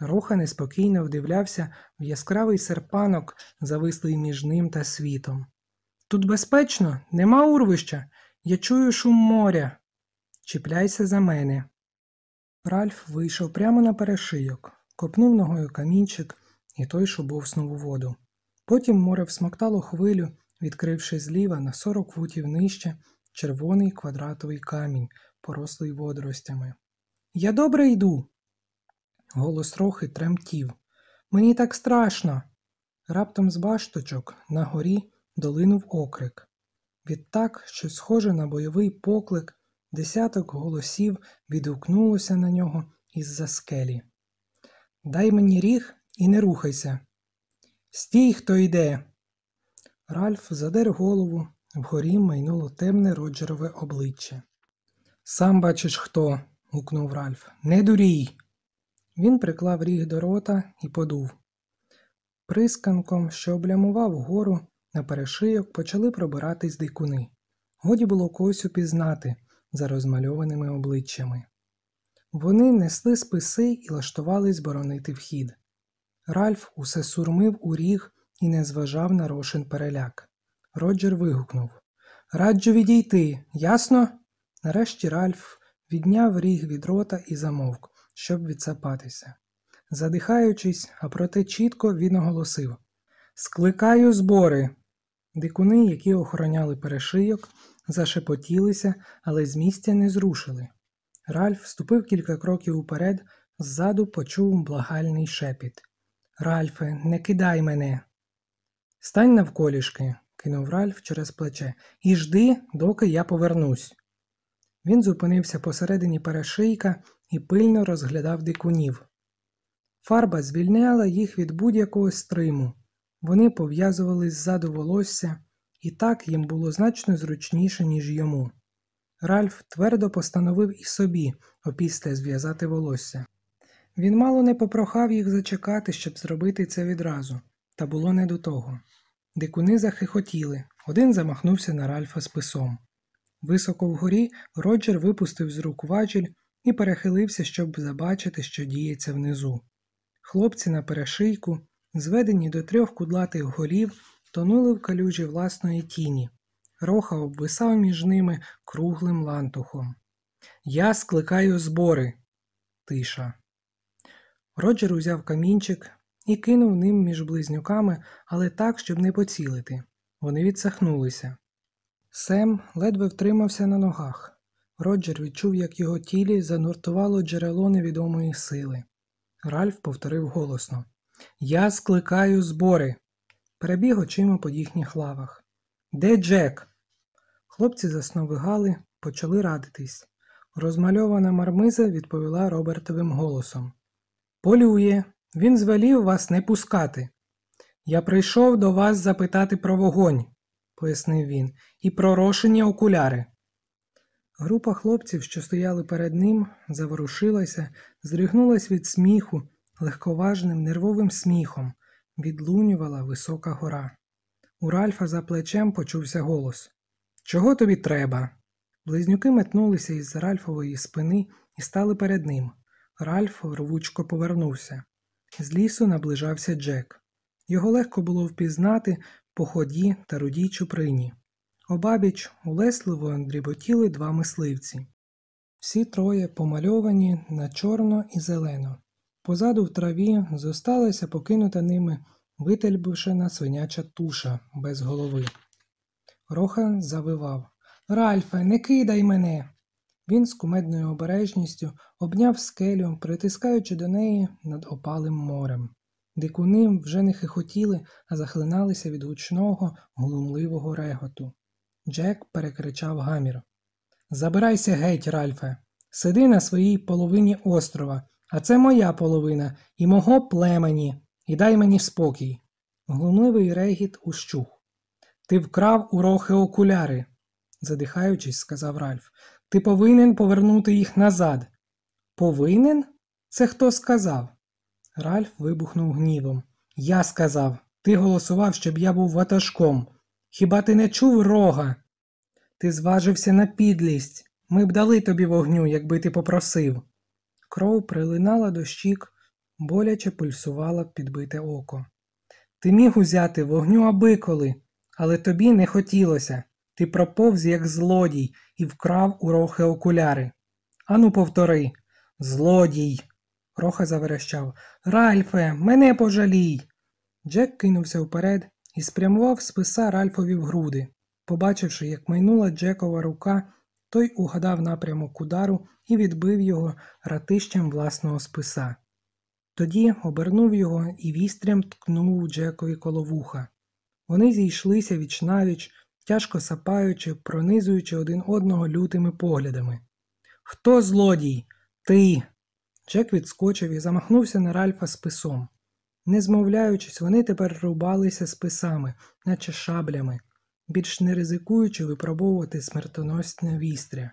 Роха неспокійно вдивлявся в яскравий серпанок, завислий між ним та світом. Тут безпечно, нема урвища. Я чую шум моря. Чіпляйся за мене. Ральф вийшов прямо на перешийок, копнув ногою камінчик, і той шубовснув у воду. Потім море всмоктало хвилю, відкривши зліва на сорок футів нижче червоний квадратовий камінь, порослий водоростями. Я добре йду. Голос рохи тремтів. Мені так страшно. Раптом з башточок на горі долинув окрик. Відтак, щось схоже на бойовий поклик, десяток голосів відгукнулося на нього із-за скелі. Дай мені ріг і не рухайся. Стій, хто йде. Ральф задер голову, вгорі майнуло темне роджерове обличчя. Сам бачиш хто. гукнув Ральф. Не дурій. Він приклав ріг до рота і подув. Присканком, що облямував гору, на перешийок почали пробиратись дикуни. Годі було когось упізнати за розмальованими обличчями. Вони несли списи і лаштувались боронити вхід. Ральф усе сурмив у ріг і не зважав на рошин переляк. Роджер вигукнув Раджу відійти, ясно? Нарешті Ральф відняв ріг від рота і замовк, щоб відсапатися. Задихаючись, а проте чітко він оголосив Скликаю збори. Дикуни, які охороняли перешийок, зашепотілися, але з місця не зрушили. Ральф ступив кілька кроків уперед, ззаду почув благальний шепіт. Ральфе, не кидай мене. Стань навколішки, кинув Ральф через плече, і жди, доки я повернусь. Він зупинився посередині перешийка і пильно розглядав дикунів. Фарба звільняла їх від будь-якого стриму. Вони пов'язували ззаду волосся, і так їм було значно зручніше, ніж йому. Ральф твердо постановив і собі опісля зв'язати волосся. Він мало не попрохав їх зачекати, щоб зробити це відразу, та було не до того. Дикуни захихотіли, один замахнувся на Ральфа списом. Високо вгорі Роджер випустив з рук важіль і перехилився, щоб забачити, що діється внизу. Хлопці на перешийку, зведені до трьох кудлатих голів, тонули в калюжі власної тіні. Роха обвисав між ними круглим лантухом. Я скликаю збори. Тиша. Роджер узяв камінчик і кинув ним між близнюками, але так, щоб не поцілити. Вони відсахнулися. Сем ледве втримався на ногах. Роджер відчув, як його тілі зануртувало джерело невідомої сили. Ральф повторив голосно Я скликаю збори. Перебіг очима по їхніх лавах. Де Джек? Хлопці засновигали, почали радитись. Розмальована мармиза відповіла Робертовим голосом. Полює, він звелів вас не пускати. Я прийшов до вас запитати про вогонь, пояснив він, і про рошені окуляри. Група хлопців, що стояли перед ним, заворушилася, здригнулась від сміху, легковажним нервовим сміхом, відлунювала висока гора. У Ральфа за плечем почувся голос Чого тобі треба? Близнюки метнулися із Ральфової спини і стали перед ним. Ральф рвучко повернувся. З лісу наближався Джек. Його легко було впізнати по ході та рудій чуприні. Обабіч улесливо дріботіли два мисливці. Всі троє помальовані на чорно і зелено. Позаду в траві зосталася покинута ними вительбушена свиняча туша без голови. Роха завивав Ральфе, не кидай мене. Він з кумедною обережністю обняв скелю, притискаючи до неї над опалим морем. Дикуни вже не хихотіли, а захлиналися від гучного, глумливого реготу. Джек перекричав гамір. Забирайся геть, Ральфе. Сиди на своїй половині острова, а це моя половина і мого племені, і дай мені спокій. Глумливий регіт ущух. Ти вкрав у рохи окуляри, задихаючись, сказав Ральф. Ти повинен повернути їх назад. Повинен? Це хто сказав? Ральф вибухнув гнівом. Я сказав. Ти голосував, щоб я був ватажком. Хіба ти не чув рога? Ти зважився на підлість. Ми б дали тобі вогню, якби ти попросив. Кров прилинала до щік, боляче пульсувала підбите око. Ти міг узяти вогню абиколи, але тобі не хотілося. Ти проповз, як злодій, і вкрав у рохи окуляри. Ану, повтори. Злодій. Роха заверещав. Ральфе, мене пожалій. Джек кинувся вперед і спрямував списа Ральфові в груди. Побачивши, як майнула Джекова рука, той угадав напрямок удару і відбив його ратищем власного списа. Тоді обернув його і вістрям ткнув Джекові коло вуха. Вони зійшлися вічнавіч, тяжко сапаючи, пронизуючи один одного лютими поглядами. Хто злодій? Ти. Джек відскочив і замахнувся на Ральфа списом. Не змовляючись, вони тепер рубалися списами, наче шаблями, більш не ризикуючи випробовувати смертоносне вістря.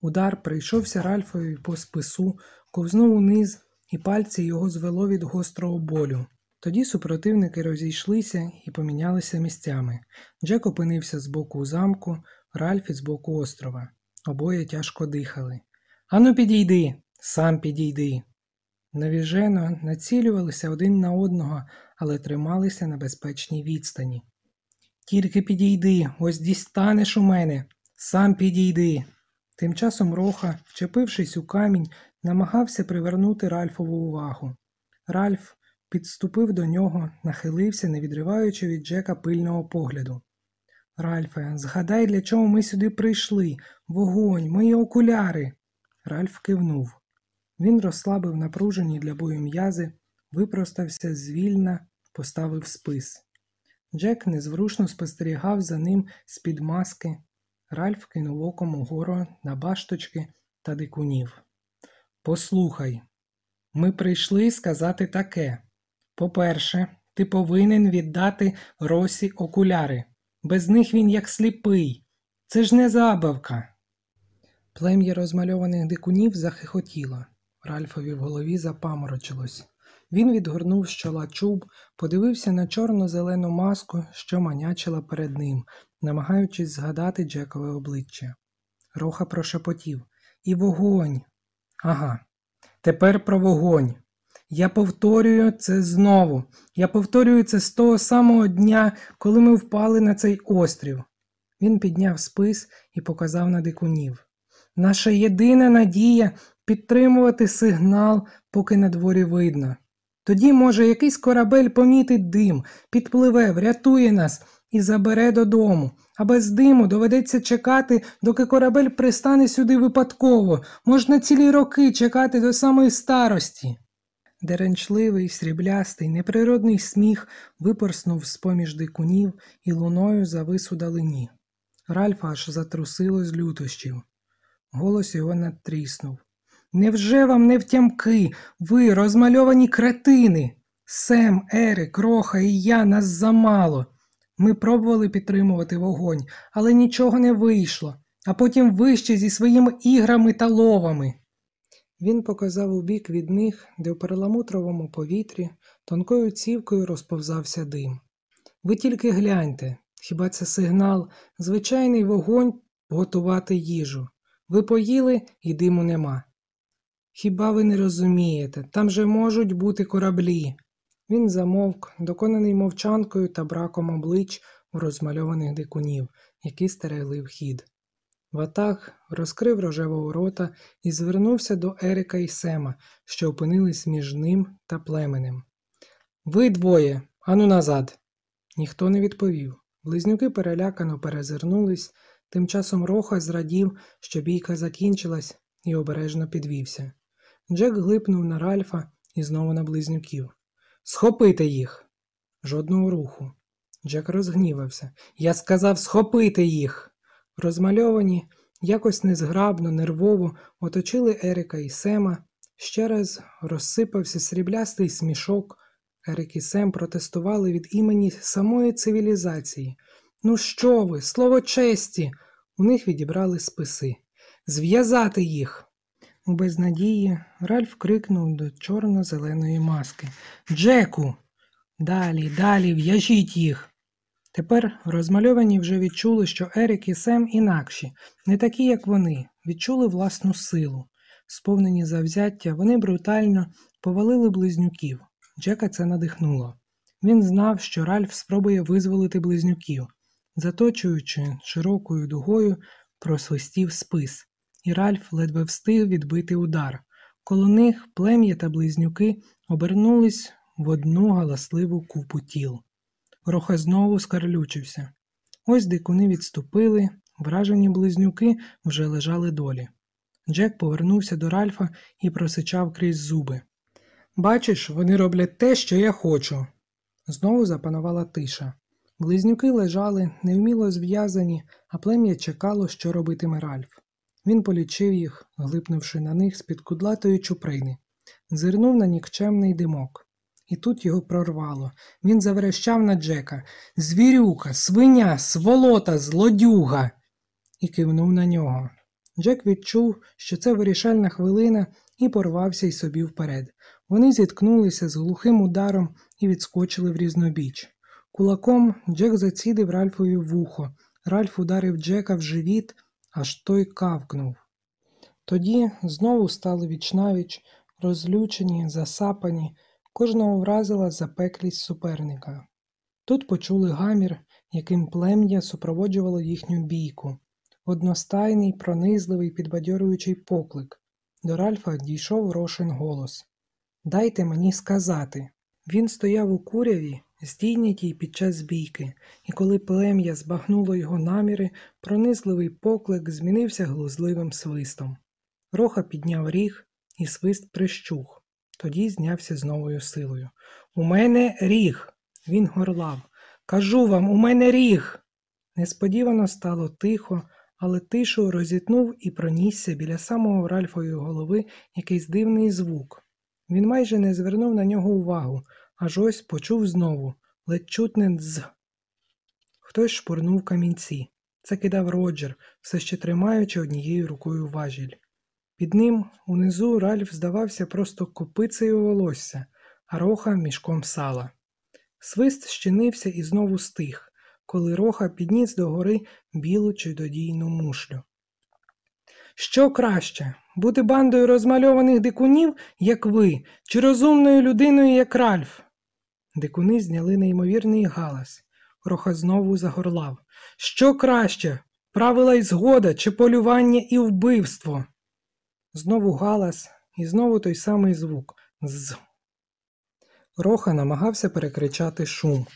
Удар прийшовся Ральфові по спису, ковзнув униз, і пальці його звело від гострого болю. Тоді супротивники розійшлися і помінялися місцями. Джек опинився з боку замку, Ральф із боку острова. Обоє тяжко дихали. Ану, підійди, сам підійди. Навіжено націлювалися один на одного, але трималися на безпечній відстані. Тільки підійди, ось дістанеш у мене, сам підійди. Тим часом Роха, вчепившись у камінь, намагався привернути Ральфову увагу. Ральф підступив до нього, нахилився, не відриваючи від Джека пильного погляду. Ральфе, згадай, для чого ми сюди прийшли. Вогонь, мої окуляри. Ральф кивнув. Він розслабив напружені для бою м'язи, випростався звільна, поставив спис. Джек незворушно спостерігав за ним з-під маски. Ральф кинув оком угору на башточки та дикунів. Послухай, ми прийшли сказати таке. По-перше, ти повинен віддати Росі окуляри. Без них він як сліпий. Це ж не забавка. Плем'я розмальованих дикунів захихотіло. Ральфові в голові запаморочилось. Він відгорнув з чола чуб, подивився на чорно-зелену маску, що манячила перед ним, намагаючись згадати Джекове обличчя. Роха прошепотів. І вогонь. Ага, тепер про вогонь. Я повторюю це знову. Я повторюю це з того самого дня, коли ми впали на цей острів. Він підняв спис і показав на дикунів. Наша єдина надія підтримувати сигнал, поки на дворі видно. Тоді, може, якийсь корабель помітить дим, підпливе, врятує нас і забере додому, а без диму доведеться чекати, доки корабель пристане сюди випадково, можна цілі роки чекати до самої старості. Деренчливий, сріблястий, неприродний сміх випорснув з поміж дикунів і луною завис у далині. Ральфа аж затрусило з лютощів. Голос його надтріснув. Невже вам не втямки, ви розмальовані кретини? Сем, Ерик, Роха і я нас замало. Ми пробували підтримувати вогонь, але нічого не вийшло. а потім вище зі своїми іграми та ловами. Він показав у бік від них, де в перламутровому повітрі тонкою цівкою розповзався дим. Ви тільки гляньте, хіба це сигнал, звичайний вогонь готувати їжу. Ви поїли і диму нема. Хіба ви не розумієте, там же можуть бути кораблі. Він замовк, доконаний мовчанкою та браком облич у розмальованих дикунів, які стерегли вхід. Ватаг розкрив рожевого рота і звернувся до Ерика і Сема, що опинились між ним та племенем. Ви двоє, ану назад. Ніхто не відповів. Близнюки перелякано перезирнулись, тим часом Роха зрадів, що бійка закінчилась, і обережно підвівся. Джек глипнув на Ральфа і знову на близнюків. Схопити їх. Жодного руху. Джек розгнівався. Я сказав схопити їх. Розмальовані, якось незграбно, нервово оточили Ерика і Сема. Ще раз розсипався сріблястий смішок. Ерик і Сем протестували від імені самої цивілізації. Ну що ви, слово честі! У них відібрали списи. Зв'язати їх. У безнадії Ральф крикнув до чорно-зеленої маски Джеку. Далі, далі, в'яжіть їх. Тепер розмальовані вже відчули, що Ерік і Сем інакші, не такі, як вони, відчули власну силу. Сповнені завзяття, вони брутально повалили близнюків. Джека це надихнуло. Він знав, що Ральф спробує визволити близнюків. Заточуючи широкою дугою, просвистів спис, і Ральф ледве встиг відбити удар. Коло них плем'я та близнюки обернулись в одну галасливу купу тіл. Роха знову скарлючився. Ось дикуни відступили, вражені близнюки вже лежали долі. Джек повернувся до Ральфа і просичав крізь зуби. Бачиш, вони роблять те, що я хочу. Знову запанувала тиша. Близнюки лежали, невміло зв'язані, а плем'я чекало, що робитиме Ральф. Він полічив їх, глипнувши на них з-під кудлатої чуприни, зирнув на нікчемний димок. І тут його прорвало. Він заверещав на Джека Звірюка, свиня, сволота, злодюга. і кивнув на нього. Джек відчув, що це вирішальна хвилина, і порвався й собі вперед. Вони зіткнулися з глухим ударом і відскочили в різнобіч. Кулаком Джек зацідив Ральфові вухо. Ральф ударив Джека в живіт, аж той кавкнув. Тоді знову стали вічнавіч, розлючені, засапані, кожного вразила запеклість суперника. Тут почули гамір, яким плем'я супроводжувало їхню бійку, одностайний, пронизливий, підбадьорюючий поклик. До Ральфа дійшов рошин голос Дайте мені сказати. Він стояв у куряві, здійнятій під час бійки, і коли плем'я збагнуло його наміри, пронизливий поклик змінився глузливим свистом. Роха підняв ріг, і свист прищух. Тоді знявся з новою силою. У мене ріг. Він горлав. Кажу вам, у мене ріг. Несподівано стало тихо, але тишу розітнув і пронісся біля самого Ральфової голови якийсь дивний звук. Він майже не звернув на нього увагу, аж ось почув знову ледь чутне дз. Хтось шпурнув камінці. Це кидав Роджер, все ще тримаючи однією рукою важіль. Під ним унизу Ральф здавався просто копицею волосся, а роха мішком сала. Свист щинився і знову стих, коли роха підніс догори білу чудодійну мушлю. Що краще бути бандою розмальованих дикунів, як ви, чи розумною людиною, як Ральф? Дикуни зняли неймовірний галас. Роха знову загорлав. Що краще? Правила й згода, чи полювання і вбивство? Знову галас і знову той самий звук з. Роха намагався перекричати шум.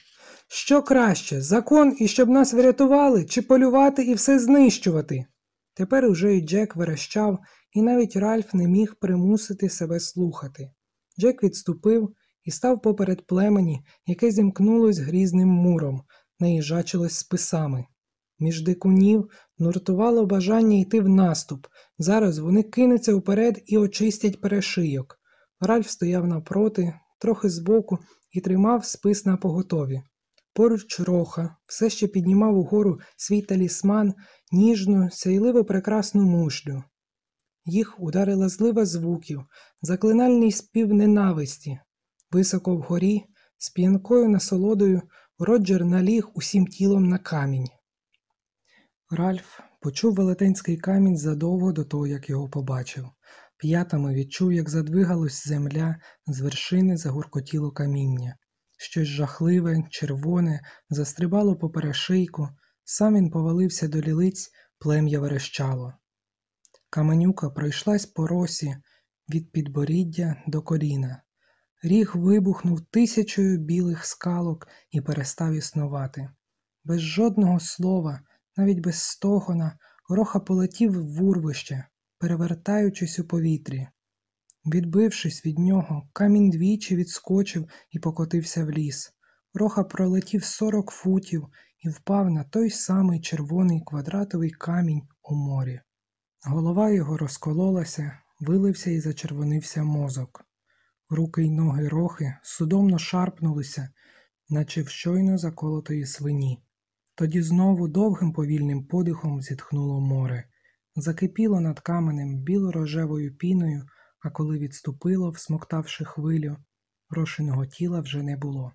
Що краще, закон і щоб нас врятували, чи полювати і все знищувати? Тепер уже і Джек верещав, і навіть Ральф не міг примусити себе слухати. Джек відступив і став поперед племені, яке зімкнулось грізним муром, наїжачилось списами. Між дикунів нуртувало бажання йти в наступ. Зараз вони кинуться вперед і очистять перешийок. Ральф стояв напроти, трохи збоку, і тримав спис на поготові. Поруч роха все ще піднімав угору свій талісман, ніжну, сяйливо прекрасну мушлю. Їх ударила злива звуків, заклинальний спів ненависті. Високо вгорі, з п'янкою насолодою, Роджер наліг усім тілом на камінь. Ральф почув велетенський камінь задовго до того, як його побачив. П'ятами відчув, як задвигалась земля, з вершини загуркотіло каміння. Щось жахливе, червоне, застрибало по перешийку, сам він повалився до лілиць, плем'я верещало. Каменюка пройшлась по росі від підборіддя до коліна. Ріг вибухнув тисячою білих скалок і перестав існувати. Без жодного слова, навіть без стогона, роха полетів в урвище, перевертаючись у повітрі. Відбившись від нього, камінь двічі відскочив і покотився в ліс. Роха пролетів сорок футів і впав на той самий червоний квадратовий камінь у морі. Голова його розкололася, вилився і зачервонився мозок. Руки й ноги рохи судомно шарпнулися, наче в щойно заколотої свині. Тоді знову довгим повільним подихом зітхнуло море, закипіло над каменем біло-рожевою піною, а коли відступило, всмоктавши хвилю, рошеного тіла вже не було.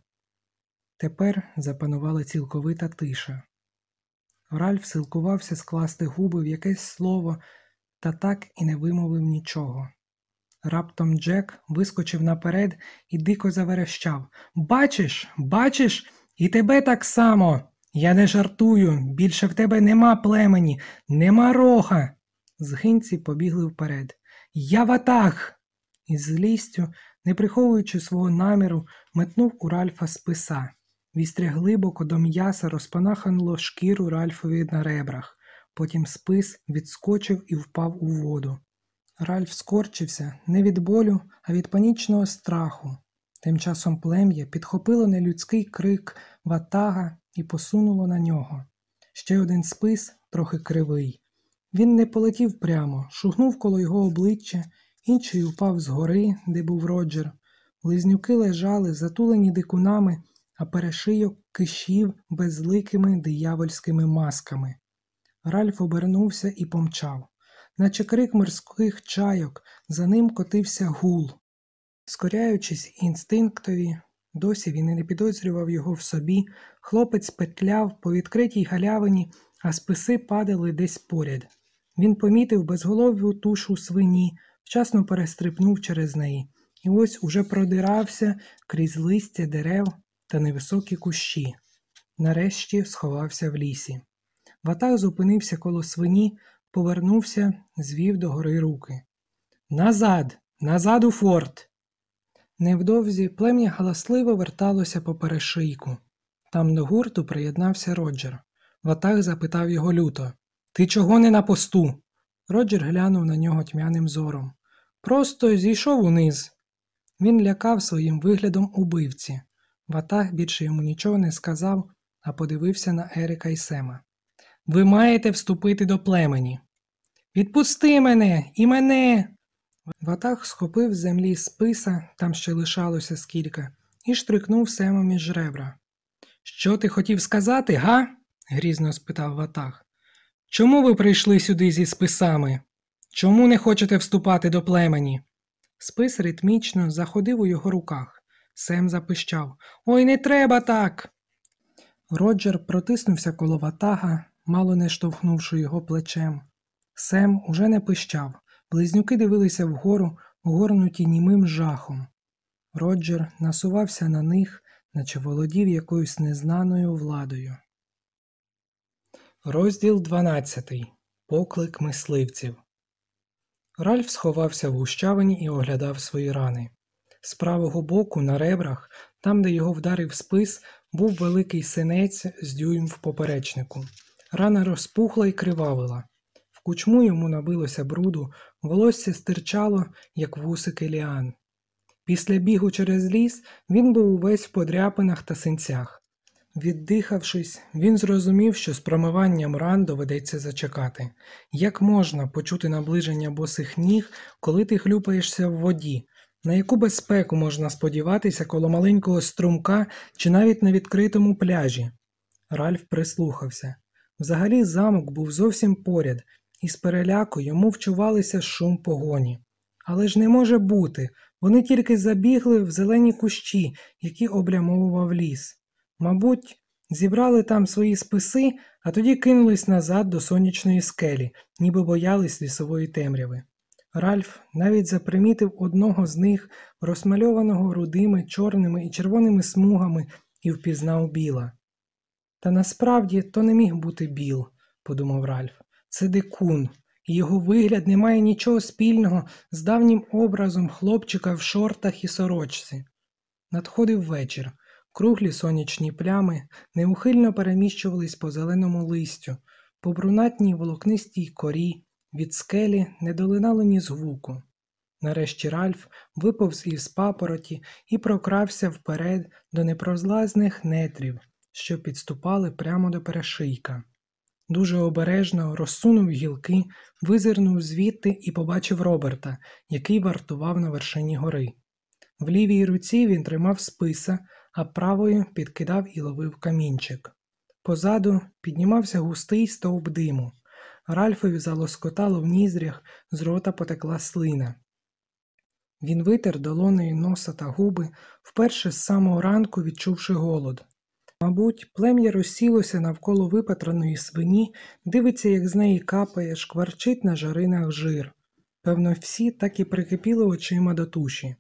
Тепер запанувала цілковита тиша. Ральф силкувався скласти губи в якесь слово, та так і не вимовив нічого. Раптом Джек вискочив наперед і дико заверещав Бачиш, бачиш, і тебе так само. Я не жартую, більше в тебе нема племені, нема рога. Згинці побігли вперед. Я ватаг! Із злістю, не приховуючи свого наміру, метнув у Ральфа списа. Вістря глибоко до м'яса розпанахануло шкіру Ральфові на ребрах. Потім спис відскочив і впав у воду. Ральф скорчився не від болю, а від панічного страху. Тим часом плем'я підхопило нелюдський крик ватага і посунуло на нього. Ще один спис, трохи кривий. Він не полетів прямо, шугнув коло його обличчя, інший упав згори, де був Роджер. Близнюки лежали, затулені дикунами, а перешийок кишів безликими диявольськими масками. Ральф обернувся і помчав. Наче крик морських чайок, за ним котився гул. Скоряючись інстинктові, досі він і не підозрював його в собі, хлопець петляв по відкритій галявині, а списи падали десь поряд. Він помітив безголову тушу свині, вчасно перестрипнув через неї, і ось уже продирався крізь листя дерев та невисокі кущі. Нарешті сховався в лісі. Ватаг зупинився коло свині, повернувся, звів догори руки. Назад, назад у форт. Невдовзі плем'я галасливо верталося по перешийку. Там до гурту приєднався Роджер. Ватаг запитав його люто Ти чого не на посту? Роджер глянув на нього тьмяним зором. Просто зійшов униз. Він лякав своїм виглядом убивці. Ватаг більше йому нічого не сказав, а подивився на Ерика і Сема. Ви маєте вступити до племені. Відпусти мене і мене. Ватаг схопив з землі списа, там ще лишалося скільки, і штрикнув Сема між ребра. Що ти хотів сказати, га? грізно спитав Ватаг. Чому ви прийшли сюди зі списами? Чому не хочете вступати до племені? Спис ритмічно заходив у його руках. Сем запищав Ой, не треба так. Роджер протиснувся коло ватага, мало не штовхнувши його плечем. Сем уже не пищав. Близнюки дивилися вгору, огорнуті німим жахом. Роджер насувався на них, наче володів якоюсь незнаною владою. Розділ 12. Поклик мисливців. Ральф сховався в гущавині і оглядав свої рани. З правого боку, на ребрах, там, де його вдарив спис, був великий синець з дюйм в поперечнику. Рана розпухла і кривавила. Кучму йому набилося бруду, волосся стирчало, як вусики ліан. Після бігу через ліс він був увесь в подряпинах та синцях. Віддихавшись, він зрозумів, що з промиванням ран доведеться зачекати. Як можна почути наближення босих ніг, коли ти хлюпаєшся в воді, На яку безпеку можна сподіватися коло маленького струмка чи навіть на відкритому пляжі? Ральф прислухався. Взагалі замок був зовсім поряд, і з переляку йому вчувалися шум погоні. Але ж не може бути. Вони тільки забігли в зелені кущі, які облямовував ліс. Мабуть, зібрали там свої списи, а тоді кинулись назад до сонячної скелі, ніби боялись лісової темряви. Ральф навіть запримітив одного з них, розмальованого рудими, чорними і червоними смугами, і впізнав біла. Та насправді то не міг бути біл, подумав Ральф. Це дикун, і його вигляд не має нічого спільного з давнім образом хлопчика в шортах і сорочці. Надходив вечір. Круглі сонячні плями неухильно переміщувались по зеленому листю, по брунатній волокнистій корі, від скелі не долинало ні звуку. Нарешті Ральф виповз із папороті і прокрався вперед до непрозлазних нетрів, що підступали прямо до перешийка. Дуже обережно розсунув гілки, визирнув звідти і побачив Роберта, який вартував на вершині гори. В лівій руці він тримав списа, а правою підкидав і ловив камінчик. Позаду піднімався густий стовп диму. Ральфові залоскотало в ніздрях, з рота потекла слина. Він витер долонею носа та губи, вперше з самого ранку відчувши голод. Мабуть, плем'я розсілося навколо випатраної свині, дивиться, як з неї капає, шкварчить на жаринах жир. Певно, всі так і прикипіли очима до туші.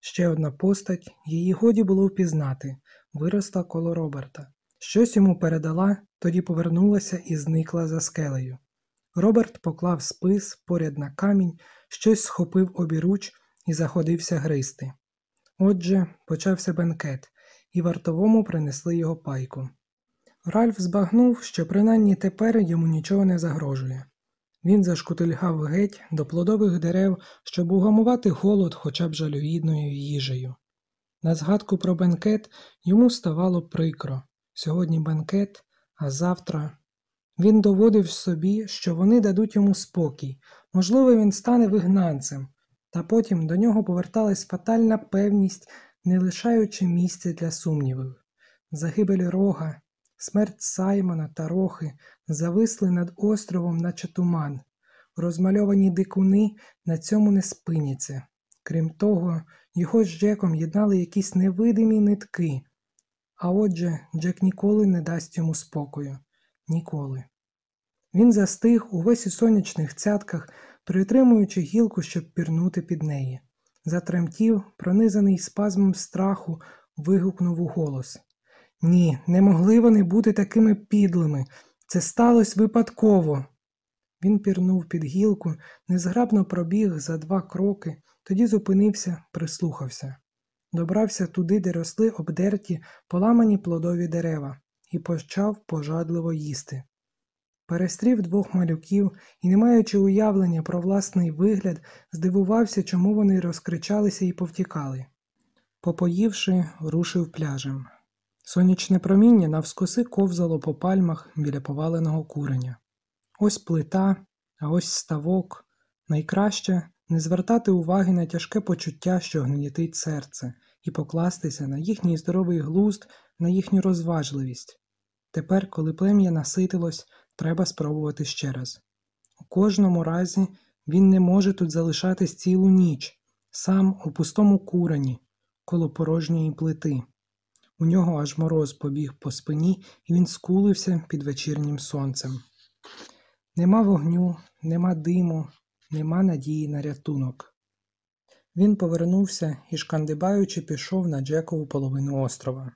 Ще одна постать, її годі було впізнати, виросла коло Роберта. Щось йому передала, тоді повернулася і зникла за скелею. Роберт поклав спис поряд на камінь, щось схопив обіруч і заходився гризти. Отже, почався бенкет, і вартовому принесли його пайку. Ральф збагнув, що принаймні тепер йому нічого не загрожує. Він зашкутильгав геть до плодових дерев, щоб угамувати голод хоча б жалюгідною їжею. На згадку про бенкет йому ставало прикро сьогодні бенкет, а завтра. Він доводив собі, що вони дадуть йому спокій, можливо, він стане вигнанцем, та потім до нього поверталась фатальна певність, не лишаючи місця для сумнівів. Загибель рога, смерть Саймона та Рохи зависли над островом, наче туман. Розмальовані дикуни на цьому не спиняться. Крім того, його з Джеком єднали якісь невидимі нитки. А отже, Джек ніколи не дасть йому спокою. Ніколи. Він застиг увесь у сонячних цятках, притримуючи гілку, щоб пірнути під неї. Затремтів, пронизаний спазмом страху, вигукнув у голос. Ні, не могли вони бути такими підлими. Це сталося випадково. Він пірнув під гілку, незграбно пробіг за два кроки, тоді зупинився, прислухався. Добрався туди, де росли обдерті, поламані плодові дерева, і почав пожадливо їсти. Перестрів двох малюків і, не маючи уявлення про власний вигляд, здивувався, чому вони розкричалися і повтікали. Попоївши, рушив пляжем. Сонячне проміння навскоси ковзало по пальмах біля поваленого куреня. Ось плита, а ось ставок. Найкраще не звертати уваги на тяжке почуття, що гнітить серце, і покластися на їхній здоровий глузд, на їхню розважливість. Тепер, коли плем'я наситилось, треба спробувати ще раз. У кожному разі він не може тут залишатись цілу ніч, сам у пустому курені, коло порожньої плити. У нього аж мороз побіг по спині, і він скулився під вечірнім сонцем. Нема вогню, нема диму, нема надії на рятунок. Він повернувся і, шкандибаючи, пішов на Джекову половину острова.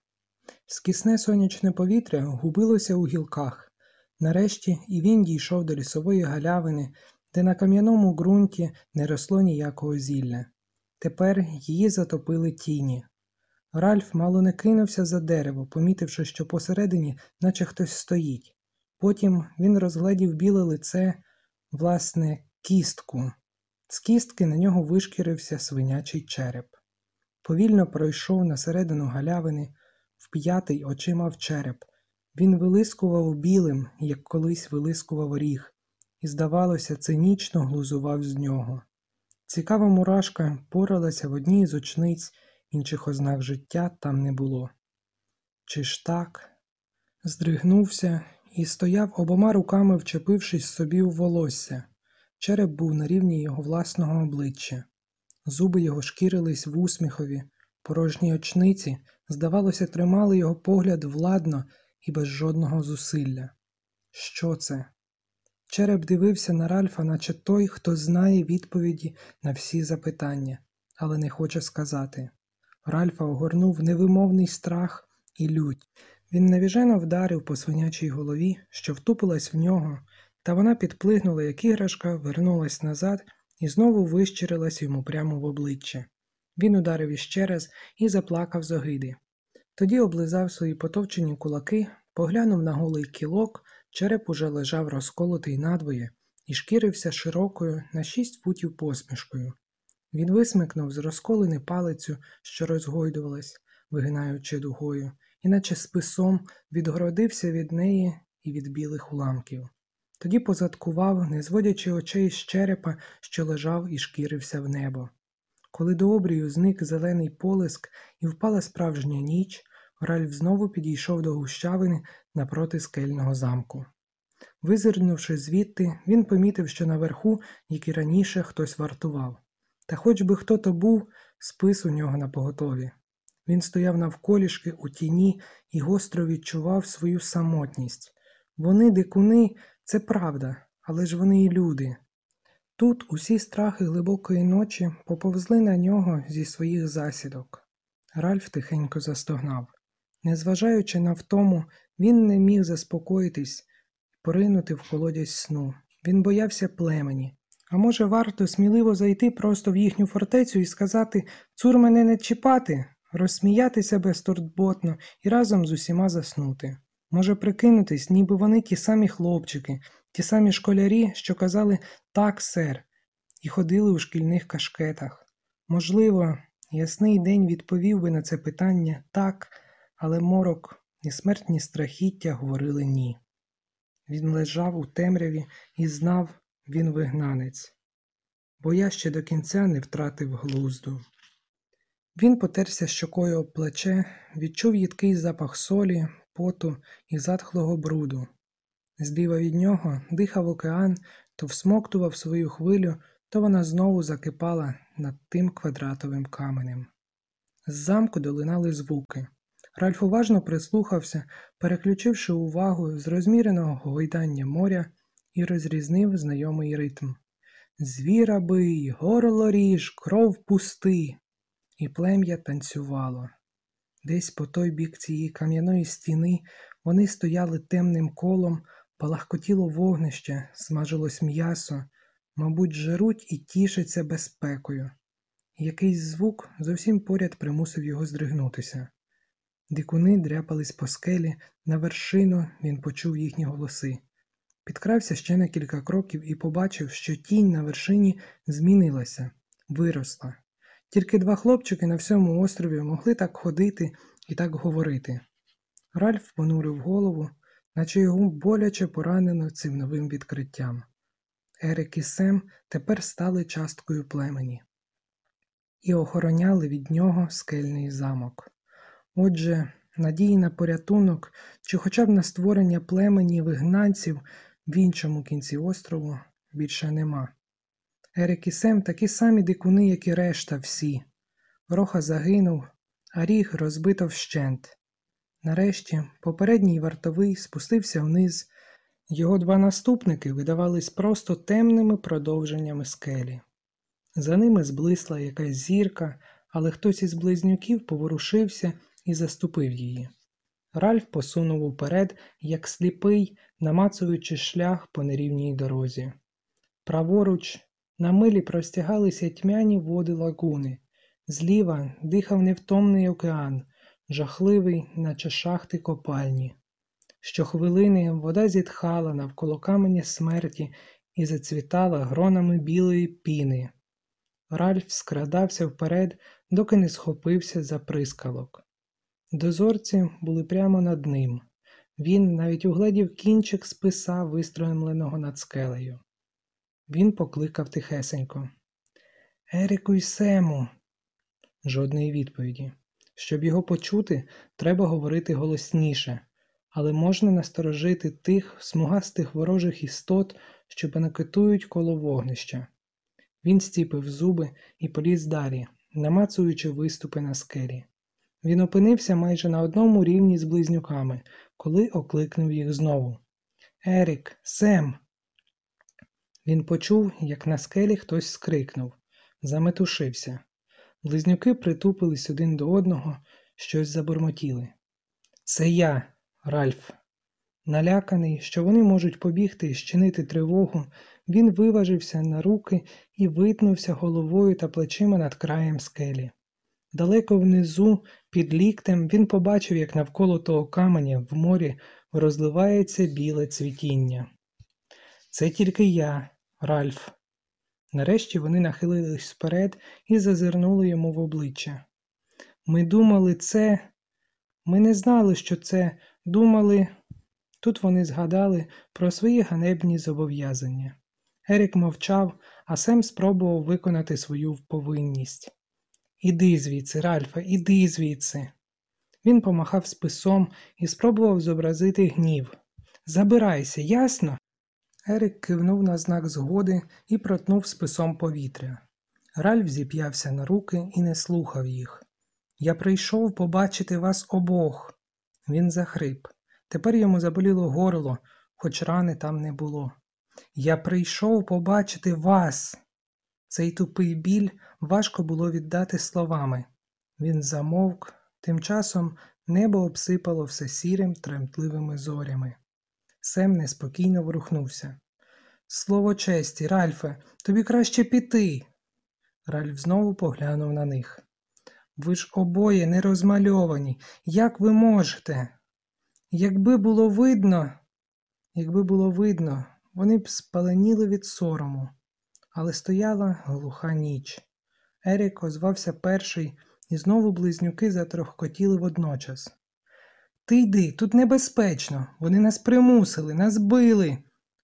Скісне сонячне повітря губилося у гілках. Нарешті і він дійшов до лісової галявини, де на кам'яному ґрунті не росло ніякого зілля. Тепер її затопили тіні. Ральф мало не кинувся за дерево, помітивши, що посередині, наче хтось стоїть. Потім він розгледів біле лице, власне, кістку. З кістки на нього вишкірився свинячий череп. Повільно пройшов на середину галявини, вп'ятий очима в череп. Він вилискував білим, як колись вилискував ріг, і, здавалося, цинічно глузував з нього. Цікава мурашка поралася в одній з очниць, інших ознак життя там не було. Чи ж так? Здригнувся і стояв обома руками, вчепившись собі у волосся. Череп був на рівні його власного обличчя. Зуби його шкірились в усміхові, порожні очниці, здавалося, тримали його погляд владно і без жодного зусилля. Що це? Череп дивився на Ральфа, наче той, хто знає відповіді на всі запитання, але не хоче сказати. Ральфа огорнув невимовний страх і лють. Він навіжено вдарив по свинячій голові, що втупилась в нього, та вона підплигнула, як іграшка, вернулась назад і знову вищирилась йому прямо в обличчя. Він ударив іще раз і заплакав з огиди. Тоді облизав свої потовчені кулаки, поглянув на голий кілок, череп уже лежав розколотий надвоє і шкірився широкою на шість футів посмішкою. Він висмикнув з розколини палицю, що розгойдувалась, вигинаючи дугою, іначе списом відгородився від неї і від білих уламків. Тоді позадкував, не зводячи очей з черепа, що лежав і шкірився в небо. Коли до обрію зник зелений полиск і впала справжня ніч, Ральф знову підійшов до гущавини напроти скельного замку. Визирнувши звідти, він помітив, що наверху, як і раніше, хтось вартував. Та хоч би хто то був, спис у нього на поготові. Він стояв навколішки у тіні і гостро відчував свою самотність. Вони, дикуни, це правда, але ж вони і люди. Тут усі страхи глибокої ночі поповзли на нього зі своїх засідок. Ральф тихенько застогнав. Незважаючи на втому, він не міг заспокоїтись і поринути в колодязь сну. Він боявся племені. А може, варто сміливо зайти просто в їхню фортецю і сказати Цур мене не чіпати, розсміятися безтурботно і разом з усіма заснути. Може прикинутись, ніби вони ті самі хлопчики, ті самі школярі, що казали так, сер, і ходили у шкільних кашкетах. Можливо, ясний день відповів би на це питання так, але морок і смертні страхіття говорили ні. Він лежав у темряві і знав, він вигнанець, бо я ще до кінця не втратив глузду. Він потерся щокою об плече, відчув їдкий запах солі, поту і затхлого бруду. Зліва від нього дихав океан, то всмоктував свою хвилю, то вона знову закипала над тим квадратовим каменем. З замку долинали звуки. Ральф уважно прислухався, переключивши увагу з розміреного гойдання моря і розрізнив знайомий ритм. Звіра бий, горло ріж, кров пусти. І плем'я танцювало. Десь по той бік цієї кам'яної стіни вони стояли темним колом, палахкотіло вогнище, смажилось м'ясо, мабуть, жеруть і тішаться безпекою. Якийсь звук зовсім поряд примусив його здригнутися. Дикуни дряпались по скелі, на вершину він почув їхні голоси. Підкрався ще на кілька кроків і побачив, що тінь на вершині змінилася, виросла. Тільки два хлопчики на всьому острові могли так ходити і так говорити. Ральф понурив голову, наче його боляче поранено цим новим відкриттям. Ерик і Сем тепер стали часткою племені і охороняли від нього скельний замок. Отже, надії на порятунок чи хоча б на створення племені вигнанців в іншому кінці острову більше нема. Ерик і Сем такі самі дикуни, як і решта всі. Роха загинув, а ріг розбито вщент. Нарешті попередній вартовий спустився вниз, його два наступники видавались просто темними продовженнями скелі. За ними зблисла якась зірка, але хтось із близнюків поворушився і заступив її. Ральф посунув уперед, як сліпий, намацуючи шлях по нерівній дорозі. Праворуч, на милі простягалися тьмяні води лагуни, зліва дихав невтомний океан, жахливий, наче шахти копальні. Щохвилини вода зітхала навколо каменя смерті і зацвітала гронами білої піни. Ральф скрадався вперед, доки не схопився за прискалок. Дозорці були прямо над ним. Він навіть угледів кінчик списа, вистроємленого над скелею. Він покликав тихесенько. Еріку й Сему. Жодної відповіді. Щоб його почути, треба говорити голосніше, але можна насторожити тих смугастих ворожих істот, що банакетують коло вогнища. Він стіпив зуби і поліз далі, намацуючи виступи на скелі. Він опинився майже на одному рівні з близнюками, коли окликнув їх знову. Ерік, Сем. Він почув, як на скелі хтось скрикнув, заметушився. Близнюки притупились один до одного, щось забормотіли. Це я, Ральф. Наляканий, що вони можуть побігти і щинити тривогу, він виважився на руки і витнувся головою та плечима над краєм скелі. Далеко внизу, під ліктем, він побачив, як навколо того каменя в морі розливається біле цвітіння. Це тільки я, Ральф. Нарешті вони нахилились вперед і зазирнули йому в обличчя. Ми думали, це. Ми не знали, що це, думали. Тут вони згадали про свої ганебні зобов'язання. Ерік мовчав, а Сем спробував виконати свою повинність. Іди звідси, Ральфа, іди звідси. Він помахав списом і спробував зобразити гнів. Забирайся, ясно? Ерік кивнув на знак згоди і протнув списом повітря. Ральф зіп'явся на руки і не слухав їх. Я прийшов побачити вас обох. Він захрип. Тепер йому заболіло горло, хоч рани там не було. Я прийшов побачити вас. Цей тупий біль важко було віддати словами. Він замовк, тим часом небо обсипало все сірим, тремтливими зорями. Сем неспокійно ворухнувся. Слово честі, Ральфе, тобі краще піти. Ральф знову поглянув на них. Ви ж обоє не розмальовані. Як ви можете? Якби було видно, якби було видно, вони б спаленіли від сорому, але стояла глуха ніч. Ерік озвався перший, і знову близнюки затрохкотіли водночас. Ти йди, тут небезпечно. Вони нас примусили, нас били.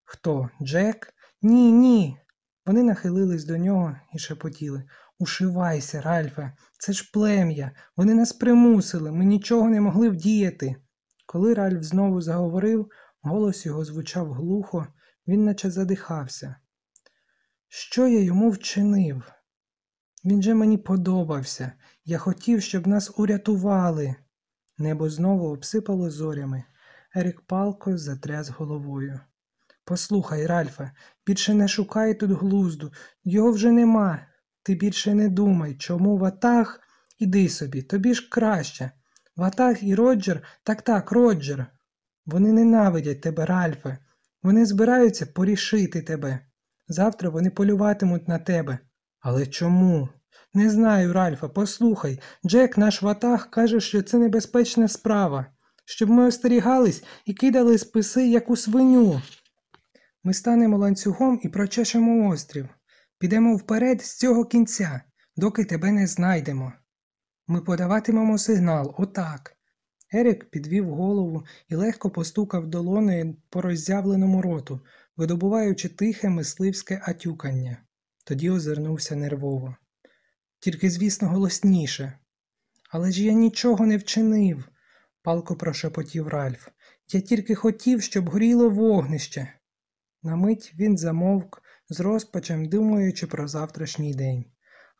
Хто? Джек? Ні, ні. Вони нахилились до нього і шепотіли. Ушивайся, Ральфе, це ж плем'я. Вони нас примусили, ми нічого не могли вдіяти. Коли Ральф знову заговорив, голос його звучав глухо, він наче задихався. Що я йому вчинив? Він же мені подобався. Я хотів, щоб нас урятували. Небо знову обсипало зорями. Ерік палко затряс головою. Послухай, Ральфе, більше не шукай тут глузду, його вже нема. Ти більше не думай, чому ватаг? Іди собі, тобі ж краще. Ватаг і Роджер, так так, Роджер. Вони ненавидять тебе, Ральфе. Вони збираються порішити тебе. Завтра вони полюватимуть на тебе. Але чому? Не знаю, Ральфа, послухай, Джек, наш ватаг, каже, що це небезпечна справа, щоб ми остерігались і кидали списи, як у свиню. Ми станемо ланцюгом і прочешемо острів. Підемо вперед з цього кінця, доки тебе не знайдемо. Ми подаватимемо сигнал, отак. Ерік підвів голову і легко постукав долонею по роззявленому роту, видобуваючи тихе мисливське атюкання. Тоді озирнувся нервово. Тільки, звісно, голосніше. Але ж я нічого не вчинив, палко прошепотів Ральф. Я тільки хотів, щоб горіло вогнище. На мить він замовк, з розпачем думаючи про завтрашній день.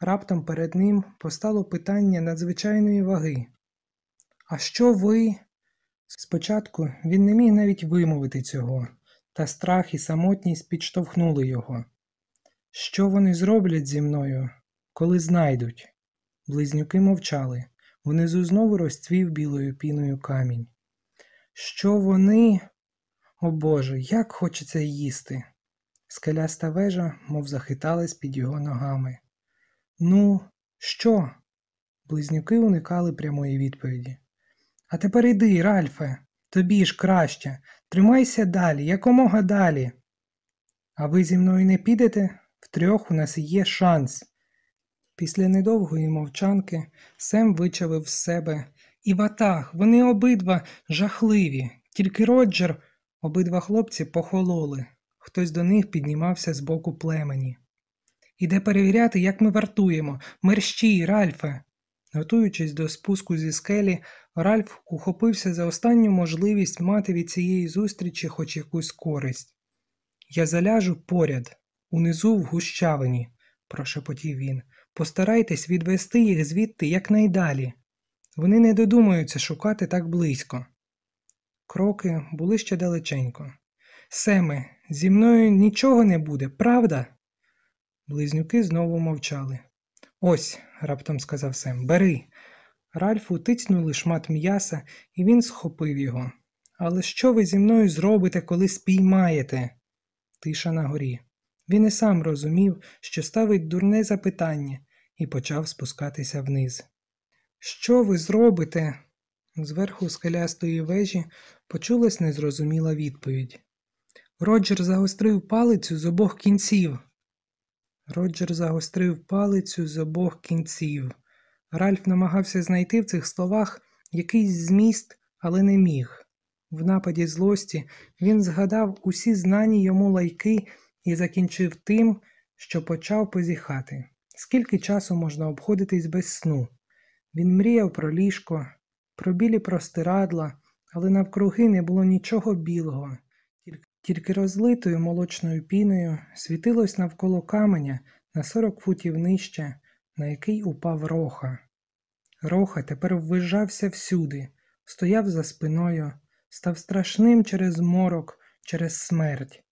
Раптом перед ним постало питання надзвичайної ваги. А що ви? Спочатку він не міг навіть вимовити цього, та страх і самотність підштовхнули його. Що вони зроблять зі мною, коли знайдуть? Близнюки мовчали. Внизу знову розцвів білою піною камінь. Що вони. О Боже, як хочеться їсти. Скеляста вежа, мов захиталась під його ногами. Ну, що? Близнюки уникали прямої відповіді. А тепер іди, Ральфе, тобі ж краще. Тримайся далі, якомога далі. А ви зі мною не підете? Втрьох у нас є шанс. Після недовгої мовчанки Сем вичавив з себе і ватаг, вони обидва жахливі, тільки Роджер, обидва хлопці похололи. Хтось до них піднімався з боку племені. Іде перевіряти, як ми вартуємо. Мерщій, Ральфе. Готуючись до спуску зі скелі, Ральф ухопився за останню можливість мати від цієї зустрічі хоч якусь користь. Я заляжу поряд, унизу в гущавині, прошепотів він. Постарайтесь відвести їх звідти якнайдалі. Вони не додумаються шукати так близько. Кроки були ще далеченько. Семе, зі мною нічого не буде, правда? Близнюки знову мовчали. Ось, раптом сказав Сем, бери. Ральфу тицнули шмат м'яса, і він схопив його. Але що ви зі мною зробите, коли спіймаєте? Тиша на горі. Він і сам розумів, що ставить дурне запитання, і почав спускатися вниз. Що ви зробите? Зверху скелястої вежі почулась незрозуміла відповідь. Роджер загострив палицю з обох кінців. Роджер загострив палицю з обох кінців. Ральф намагався знайти в цих словах якийсь зміст, але не міг. В нападі злості він згадав усі знані йому лайки і закінчив тим, що почав позіхати. Скільки часу можна обходитись без сну? Він мріяв про ліжко, про білі простирадла, але навкруги не було нічого білого, тільки розлитою молочною піною світилось навколо каменя на сорок футів нижче, на який упав роха. Роха тепер ввижався всюди, стояв за спиною, став страшним через морок, через смерть.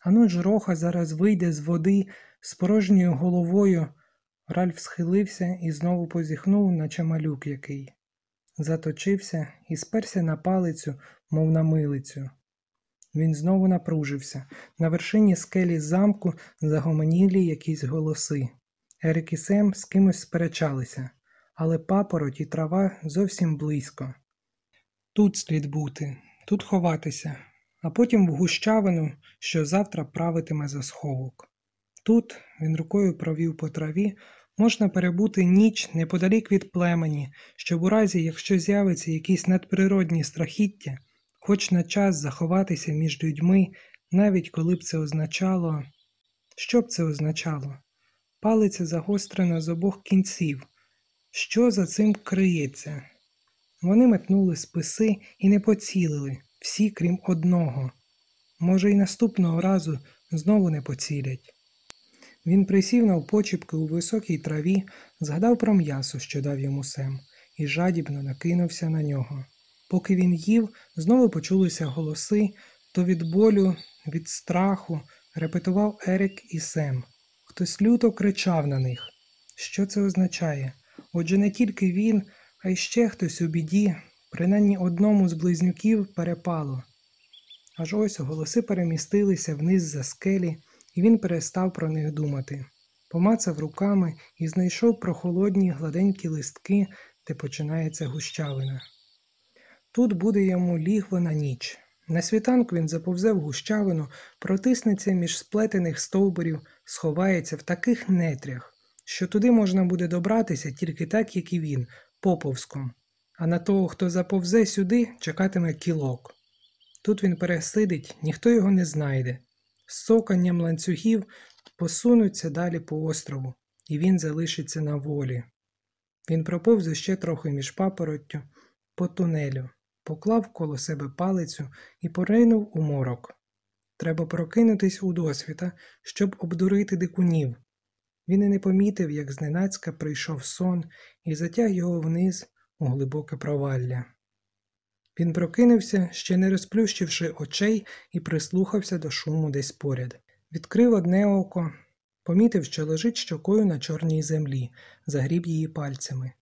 Ану ж роха зараз вийде з води з порожньою головою. Ральф схилився і знову позіхнув, наче малюк який. Заточився і сперся на палицю, мов на милицю. Він знову напружився. На вершині скелі замку загомонілі якісь голоси. Ерик і Сем з кимось сперечалися, але папороть і трава зовсім близько. Тут слід бути, тут ховатися, а потім в гущавину, що завтра правитиме за сховок. Тут він рукою провів по траві, можна перебути ніч неподалік від племені, щоб у разі, якщо з'явиться якісь надприродні страхіття, хоч на час заховатися між людьми, навіть коли б це означало. Що б це означало? Палиця загострена з обох кінців. Що за цим криється? Вони метнули списи і не поцілили, всі крім одного. Може, й наступного разу знову не поцілять. Він присів навпочіпки у високій траві, згадав про м'ясо, що дав йому Сем, і жадібно накинувся на нього. Поки він їв, знову почулися голоси, то від болю, від страху репетував Ерік і Сем. Хтось люто кричав на них. Що це означає? Отже, не тільки він, а й ще хтось у біді, принаймні одному з близнюків перепало. Аж ось голоси перемістилися вниз за скелі, і він перестав про них думати. Помацав руками і знайшов прохолодні гладенькі листки, де починається гущавина. Тут буде йому лігво на ніч. На світанку він заповзе в гущавину, протиснеться між сплетених стовбурів, сховається в таких нетрях, що туди можна буде добратися тільки так, як і він, поповзком, а на того, хто заповзе сюди, чекатиме кілок. Тут він пересидить, ніхто його не знайде. З соканням ланцюгів посунуться далі по острову, і він залишиться на волі. Він проповз ще трохи між папороттю, по тунелю поклав коло себе палицю і поринув у морок. Треба прокинутись у досвіта, щоб обдурити дикунів. Він і не помітив, як зненацька прийшов сон і затяг його вниз у глибоке провалля. Він прокинувся, ще не розплющивши очей, і прислухався до шуму десь поряд. Відкрив одне око, помітив, що лежить щокою на чорній землі, загріб її пальцями.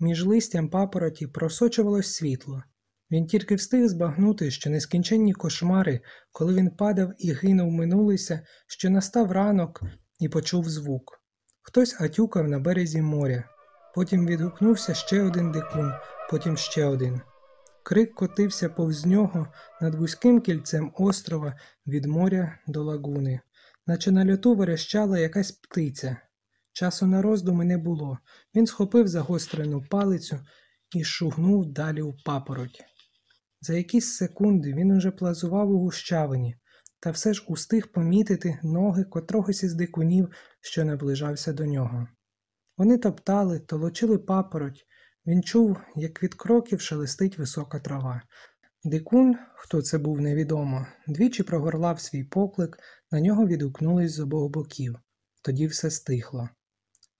Між листям папороті просочувалось світло. Він тільки встиг збагнути, що нескінченні кошмари, коли він падав і гинув, минулися, що настав ранок і почув звук. Хтось атюкав на березі моря. Потім відгукнувся ще один дикун, потім ще один. Крик котився повз нього над вузьким кільцем острова від моря до лагуни, наче на льоту верещала якась птиця. Часу на роздуми не було. Він схопив загострену палицю і шугнув далі у папороть. За якісь секунди він уже плазував у гущавині, та все ж устиг помітити ноги котрогось із дикунів, що наближався до нього. Вони топтали, толочили папороть. Він чув, як від кроків шелестить висока трава. Дикун, хто це був невідомо, двічі прогорлав свій поклик, на нього відгукнулись з обох боків. Тоді все стихло.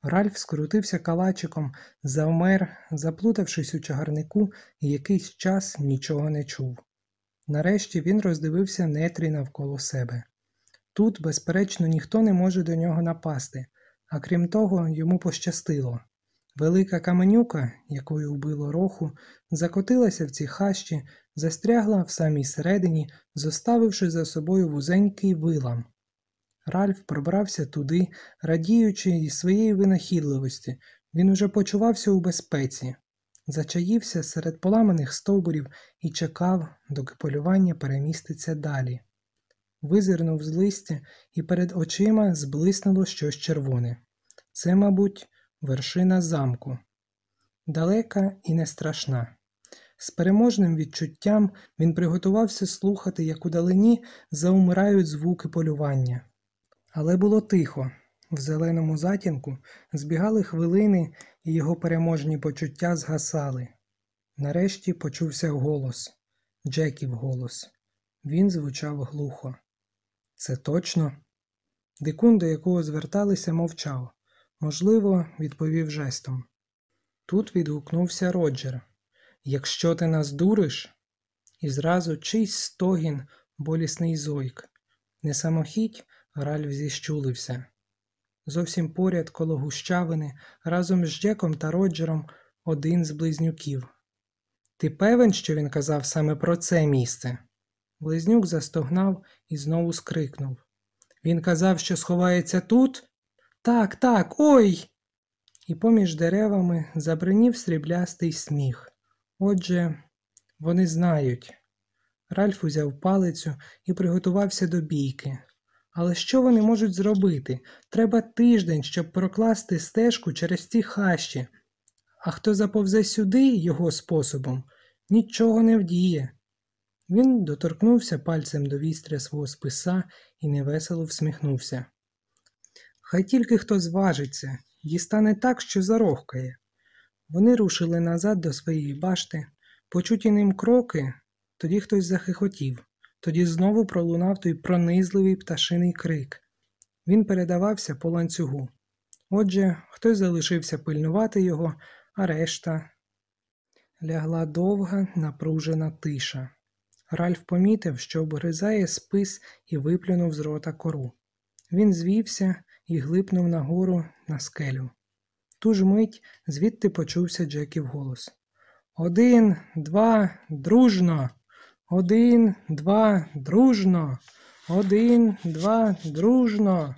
Ральф скрутився калачиком, завмер, заплутавшись у чагарнику, і якийсь час нічого не чув. Нарешті він роздивився нетрі навколо себе. Тут, безперечно, ніхто не може до нього напасти, а крім того, йому пощастило. Велика каменюка, якою вбило роху, закотилася в ці хащі, застрягла в самій середині, зоставивши за собою вузенький вилам. Ральф пробрався туди, радіючи із своєї винахідливості, він уже почувався у безпеці, зачаївся серед поламаних стовбурів і чекав, доки полювання переміститься далі. Визирнув з листя, і перед очима зблиснуло щось червоне. Це, мабуть, вершина замку. Далека і не страшна. З переможним відчуттям він приготувався слухати, як удалині заумирають звуки полювання. Але було тихо. В зеленому затінку збігали хвилини, і його переможні почуття згасали. Нарешті почувся голос Джеків голос. Він звучав глухо. Це точно? Дикун, до якого зверталися, мовчав. Можливо, відповів жестом. Тут відгукнувся Роджер. Якщо ти нас дуриш, і зразу чийсь стогін, болісний зойк. Не самохідь, Ральф зіщулився. Зовсім поряд коло гущавини, разом з Джеком та Роджером один з близнюків. Ти певен, що він казав саме про це місце? Близнюк застогнав і знову скрикнув. Він казав, що сховається тут? Так, так, ой. І поміж деревами забринів сріблястий сміх. Отже, вони знають. Ральф узяв палицю і приготувався до бійки. Але що вони можуть зробити? Треба тиждень, щоб прокласти стежку через ці хащі. А хто заповзе сюди його способом, нічого не вдіє. Він доторкнувся пальцем до вістря свого списа і невесело всміхнувся. Хай тільки хто зважиться, дістане так, що зарохкає. Вони рушили назад до своєї башти, почуті ним кроки, тоді хтось захихотів, тоді знову пролунав той пронизливий пташиний крик. Він передавався по ланцюгу. Отже, хтось залишився пильнувати його, а решта лягла довга, напружена тиша. Ральф помітив, що обгризає спис і виплюнув з рота кору. Він звівся і глипнув нагору на скелю. Ту ж мить звідти почувся Джеків голос. Один, два, дружно. Один, два, дружно. Один, два, дружно.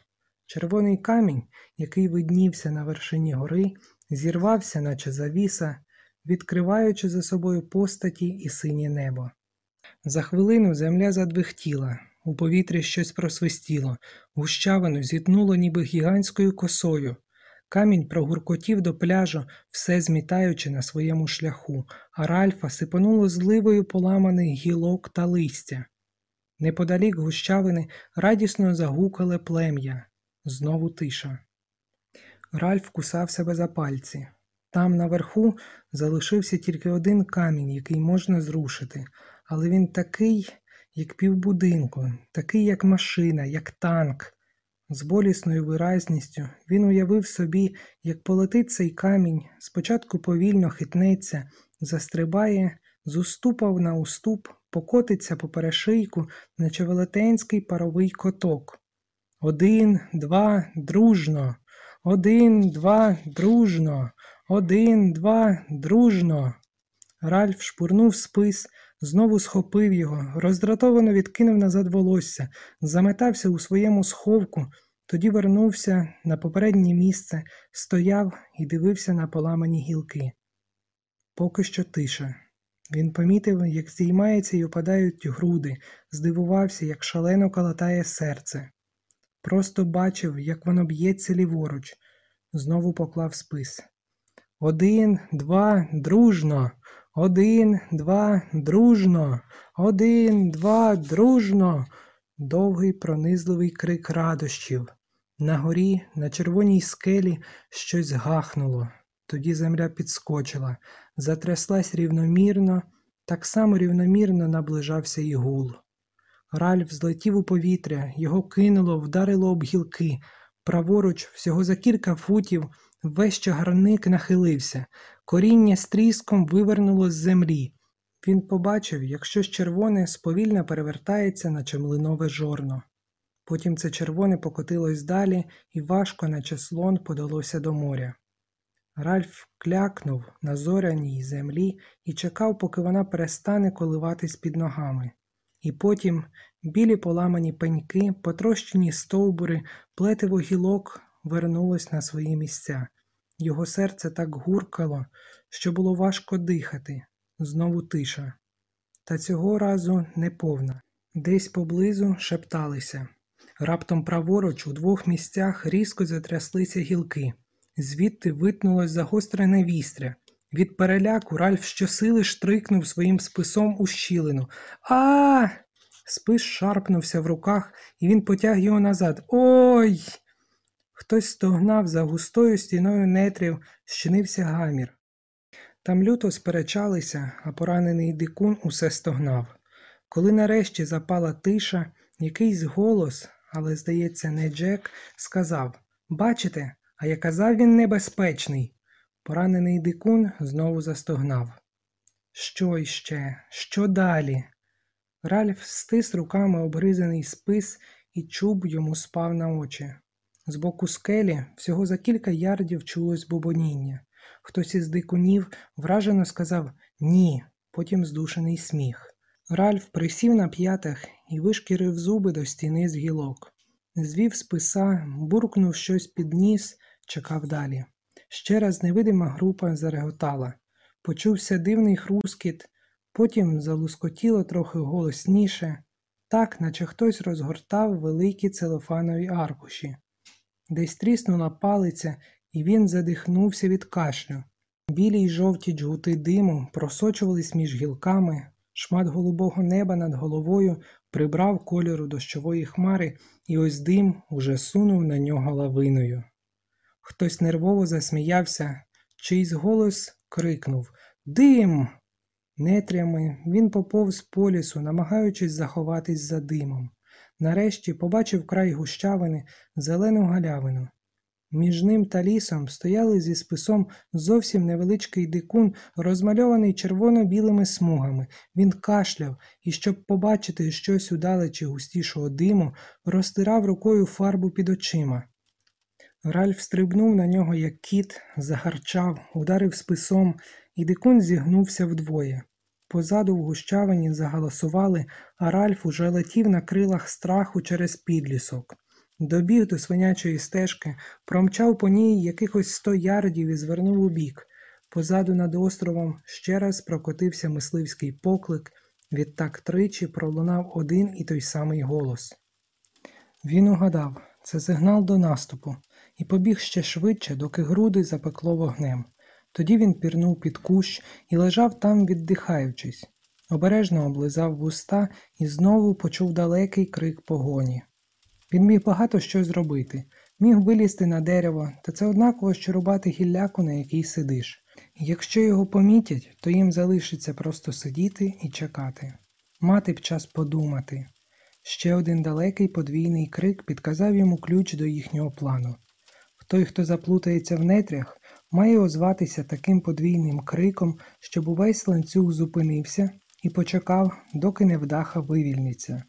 Червоний камінь, який виднівся на вершині гори, зірвався, наче завіса, відкриваючи за собою постаті і синє небо. За хвилину земля задвихтіла, у повітрі щось просвистіло, гущавину зітнуло ніби гігантською косою. Камінь прогуркотів до пляжу, все змітаючи на своєму шляху, а Ральфа сипануло зливою поламаних гілок та листя. Неподалік гущавини радісно загукали плем'я. Знову тиша. Ральф кусав себе за пальці. Там наверху залишився тільки один камінь, який можна зрушити, але він такий, як півбудинку, такий, як машина, як танк. З болісною виразністю він уявив собі, як полетить цей камінь, спочатку повільно хитнеться, застрибає, з уступав на уступ, покотиться по перешийку, наче велетенський паровий коток. Один, два, дружно, один, два, дружно, один, два, дружно. Ральф шпурнув спис, знову схопив його, роздратовано відкинув назад волосся, заметався у своєму сховку, тоді вернувся на попереднє місце, стояв і дивився на поламані гілки. Поки що тиша. Він помітив, як здіймаються й опадають груди, здивувався, як шалено калатає серце. Просто бачив, як воно б'ється ліворуч, знову поклав спис. Один, два, дружно. Один, два, дружно. Один, два, дружно. довгий пронизливий крик радощів. На горі, на червоній скелі, щось гахнуло. Тоді земля підскочила, затряслась рівномірно, так само рівномірно наближався і гул. Ральф злетів у повітря, його кинуло, вдарило об гілки. Праворуч, всього за кілька футів, весь чагарник нахилився, коріння з тріском вивернуло з землі. Він побачив, як щось червоне сповільно перевертається, наче млинове жорно. Потім це червоне покотилось далі і важко, наче слон, подалося до моря. Ральф клякнув на зоряній землі і чекав, поки вона перестане коливатись під ногами. І потім білі поламані пеньки, потрощені стовбури, плетиво гілок вернулось на свої місця. Його серце так гуркало, що було важко дихати. Знову тиша. Та цього разу неповна. Десь поблизу шепталися. Раптом праворуч у двох місцях різко затряслися гілки. Звідти витнулось загострене вістря. Від переляку Ральф щосили штрикнув своїм списом у щілину. А! Спис шарпнувся в руках, і він потяг його назад. Ой! Хтось стогнав за густою стіною нетрів, щинився гамір. Там люто сперечалися, а поранений дикун усе стогнав. Коли нарешті запала тиша, якийсь голос, але, здається, не Джек, сказав Бачите, а я казав він небезпечний. Поранений дикун знову застогнав. Що іще? Що далі? Ральф стис руками обгризаний спис, і чуб йому спав на очі. З боку скелі всього за кілька ярдів чулось бубоніння. Хтось із дикунів вражено сказав ні, потім здушений сміх. Ральф присів на п'ятах і вишкірив зуби до стіни з гілок. Звів списа, буркнув щось під ніс, чекав далі. Ще раз невидима група зареготала. Почувся дивний хрускіт, потім залускотіло трохи голосніше, так, наче хтось розгортав великі целофанові аркуші. Десь тріснула палиця, і він задихнувся від кашлю. Білі й жовті джгути диму просочувались між гілками, шмат голубого неба над головою прибрав кольору дощової хмари, і ось дим уже сунув на нього лавиною. Хтось нервово засміявся, чийсь голос крикнув Дим! Нетрями він поповз по лісу, намагаючись заховатись за димом. Нарешті побачив край гущавини, зелену галявину. Між ним та лісом стояли зі списом зовсім невеличкий дикун, розмальований червоно-білими смугами. Він кашляв і, щоб побачити щось удалечі густішого диму, розтирав рукою фарбу під очима. Ральф стрибнув на нього, як кіт, загарчав, ударив списом, і дикун зігнувся вдвоє. Позаду в гущавині загаласували, а Ральф уже летів на крилах страху через підлісок. Добіг до свинячої стежки, промчав по ній якихось сто ярдів і звернув у бік. Позаду над островом ще раз прокотився мисливський поклик, відтак тричі пролунав один і той самий голос. Він угадав це сигнал до наступу, і побіг ще швидше, доки груди запекло вогнем. Тоді він пірнув під кущ і лежав там, віддихаючись. Обережно облизав вуста і знову почув далекий крик погоні. Він міг багато що зробити, міг вилізти на дерево, та це однаково що рубати гілляку, на якій сидиш. Якщо його помітять, то їм залишиться просто сидіти і чекати. Мати б час подумати. Ще один далекий подвійний крик підказав йому ключ до їхнього плану. Той, хто заплутається в нетрях, має озватися таким подвійним криком, щоб увесь ланцюг зупинився і почекав, доки невдаха вивільниться.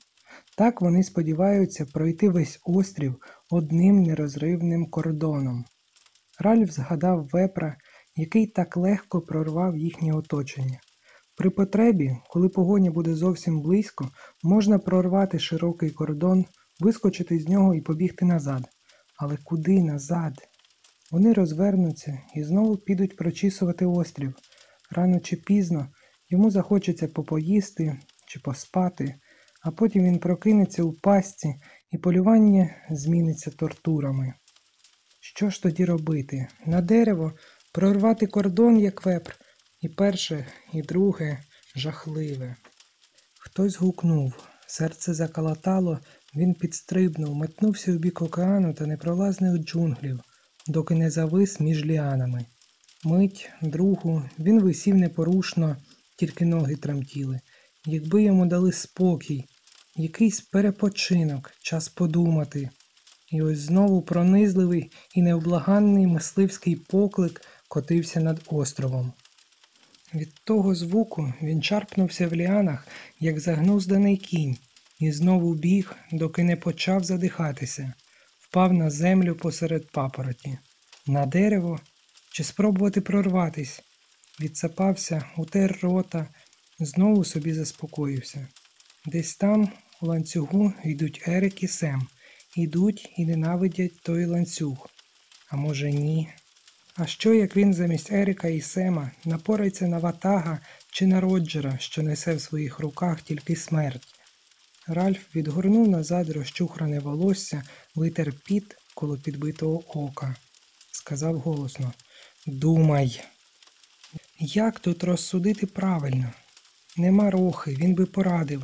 Так вони сподіваються пройти весь острів одним нерозривним кордоном. Ральф згадав вепра, який так легко прорвав їхнє оточення. При потребі, коли погоня буде зовсім близько, можна прорвати широкий кордон, вискочити з нього і побігти назад. Але куди назад? Вони розвернуться і знову підуть прочісувати острів. Рано чи пізно йому захочеться попоїсти чи поспати, а потім він прокинеться у пастці і полювання зміниться тортурами. Що ж тоді робити? На дерево прорвати кордон, як вепр, і перше, і друге жахливе. Хтось гукнув Серце закалатало, він підстрибнув, метнувся у бік океану та непролазних джунглів, доки не завис між ліанами. Мить, другу, він висів непорушно, тільки ноги тремтіли. Якби йому дали спокій, якийсь перепочинок, час подумати. І ось знову пронизливий і невблаганний мисливський поклик котився над островом. Від того звуку він чарпнувся в ліанах, як загнузданий кінь, і знову біг, доки не почав задихатися, впав на землю посеред папороті, на дерево чи спробувати прорватись. Відсапався, утер рота, знову собі заспокоївся. Десь там, у ланцюгу, йдуть Ерик і Сем, ідуть і ненавидять той ланцюг. А може ні? А що як він замість Ерика і Сема напорається на ватага чи на Роджера, що несе в своїх руках тільки смерть? Ральф відгорнув назад розчухране волосся, витер піт коло підбитого ока. Сказав голосно Думай. Як тут розсудити правильно? Нема рохи, він би порадив,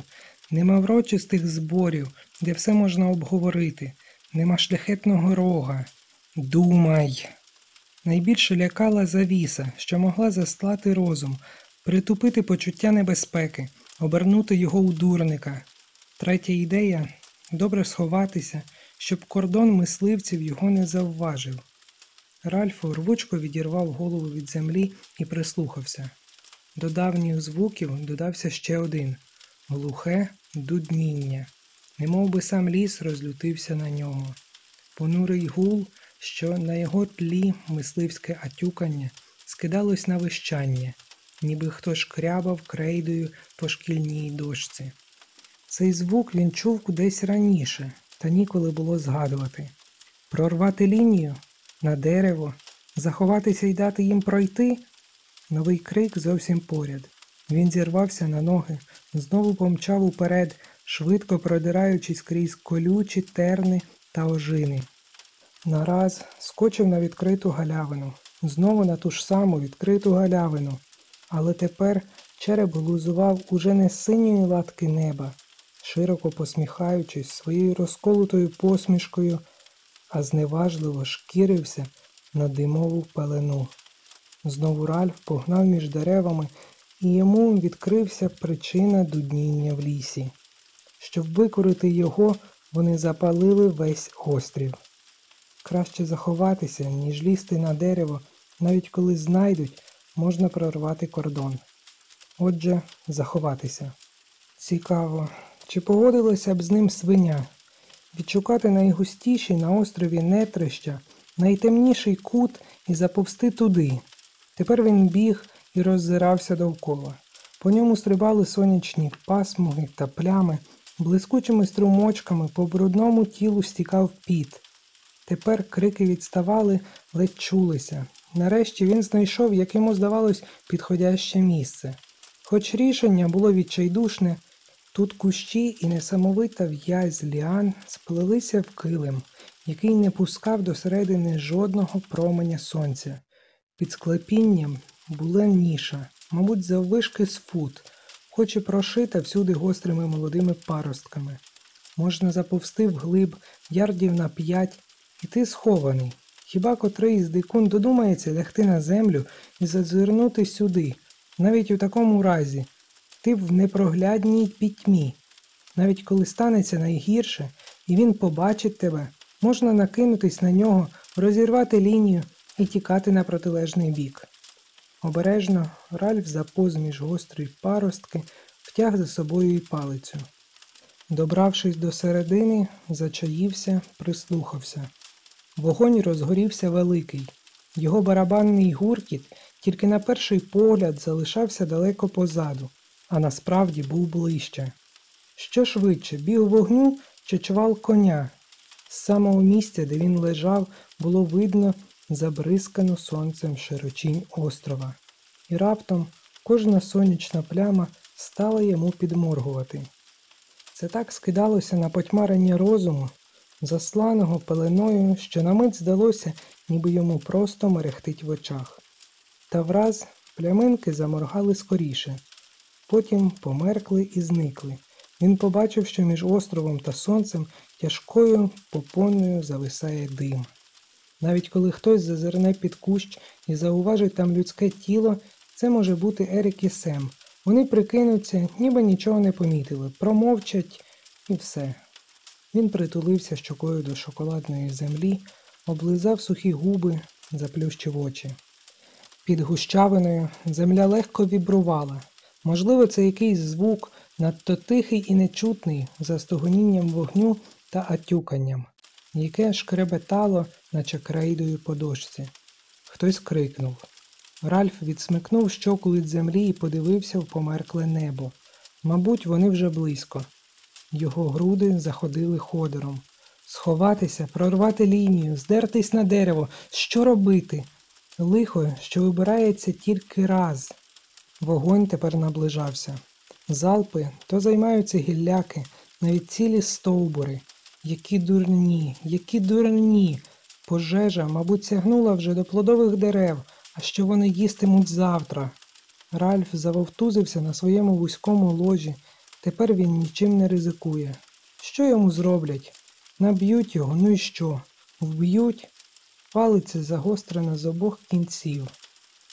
нема врочистих зборів, де все можна обговорити, нема шляхетного рога. Думай. Найбільше лякала завіса, що могла застлати розум, притупити почуття небезпеки, обернути його у дурника. Третя ідея добре сховатися, щоб кордон мисливців його не завважив. Ральф рвучко відірвав голову від землі і прислухався. До давніх звуків додався ще один глухе дудніння, немов би сам ліс розлютився на нього. Понурий гул, що на його тлі мисливське атюкання скидалось на вищання, ніби хто шкрябав крейдою по шкільній дошці. Цей звук він чув кудись раніше, та ніколи було згадувати. Прорвати лінію на дерево, заховатися і дати їм пройти. Новий крик зовсім поряд. Він зірвався на ноги, знову помчав уперед, швидко продираючись крізь колючі терни та ожини. Нараз скочив на відкриту галявину, знову на ту ж саму відкриту галявину, але тепер череп глузував уже не синьої латки неба, широко посміхаючись своєю розколотою посмішкою, а зневажливо шкірився на димову пелену. Знову Ральф погнав між деревами, і йому відкрився причина дудніння в лісі. Щоб викорити його, вони запалили весь острів. Краще заховатися, ніж лізти на дерево, навіть коли знайдуть, можна прорвати кордон. Отже, заховатися. Цікаво, чи погодилася б з ним свиня? Відшукати найгустіші на острові нетрища, найтемніший кут і заповзти туди. Тепер він біг і роззирався довкола. По ньому стрибали сонячні пасмуги та плями, блискучими струмочками по брудному тілу стікав піт. Тепер крики відставали, ледь чулися. Нарешті він знайшов, як йому здавалось, підходяще місце. Хоч рішення було відчайдушне, тут кущі і несамовита в'язь ліан сплелися в килим, який не пускав до середини жодного променя сонця. Під склепінням була ніша, мабуть, заввишки з фут, хоч і прошита всюди гострими молодими паростками. Можна заповзти вглиб ярдів на п'ять, і ти схований. Хіба котрий із дикун додумається лягти на землю і зазирнути сюди, навіть у такому разі, ти в непроглядній пітьмі. Навіть коли станеться найгірше, і він побачить тебе, можна накинутись на нього, розірвати лінію і тікати на протилежний бік. Обережно Ральф заповз між гострої паростки, втяг за собою і палицю. Добравшись до середини, зачаївся, прислухався. Вогонь розгорівся великий. Його барабанний гуркіт тільки на перший погляд залишався далеко позаду, а насправді був ближче. Що швидше, біг вогню чи чвал коня. З самого місця, де він лежав, було видно забризкану сонцем широчінь острова, і раптом кожна сонячна пляма стала йому підморгувати. Це так скидалося на потьмарення розуму, засланого пеленою, що на мить здалося, ніби йому просто мерехтить в очах. Та враз пляминки заморгали скоріше, потім померкли і зникли, Він побачив, що між островом та сонцем тяжкою попоною зависає дим. Навіть коли хтось зазирне під кущ і зауважить там людське тіло, це може бути Ерік і Сем. Вони прикинуться, ніби нічого не помітили, промовчать і все. Він притулився щокою до шоколадної землі, облизав сухі губи, заплющив очі. Під гущавиною земля легко вібрувала. Можливо, це якийсь звук, надто тихий і нечутний, за стогонінням вогню та атюканням, яке шкребетало, наче крейдою по дошці. Хтось крикнув. Ральф відсмикнув щоку від землі і подивився в померкле небо. Мабуть, вони вже близько. Його груди заходили ходором. Сховатися, прорвати лінію, здертись на дерево. Що робити? Лихо, що вибирається тільки раз. Вогонь тепер наближався. Залпи то займаються гілляки, навіть цілі стовбури. Які дурні, які дурні. Пожежа, мабуть, сягнула вже до плодових дерев, а що вони їстимуть завтра. Ральф завовтузився на своєму вузькому ложі. Тепер він нічим не ризикує. Що йому зроблять? Наб'ють його, ну і що? Вб'ють? Палиця загострена з обох кінців.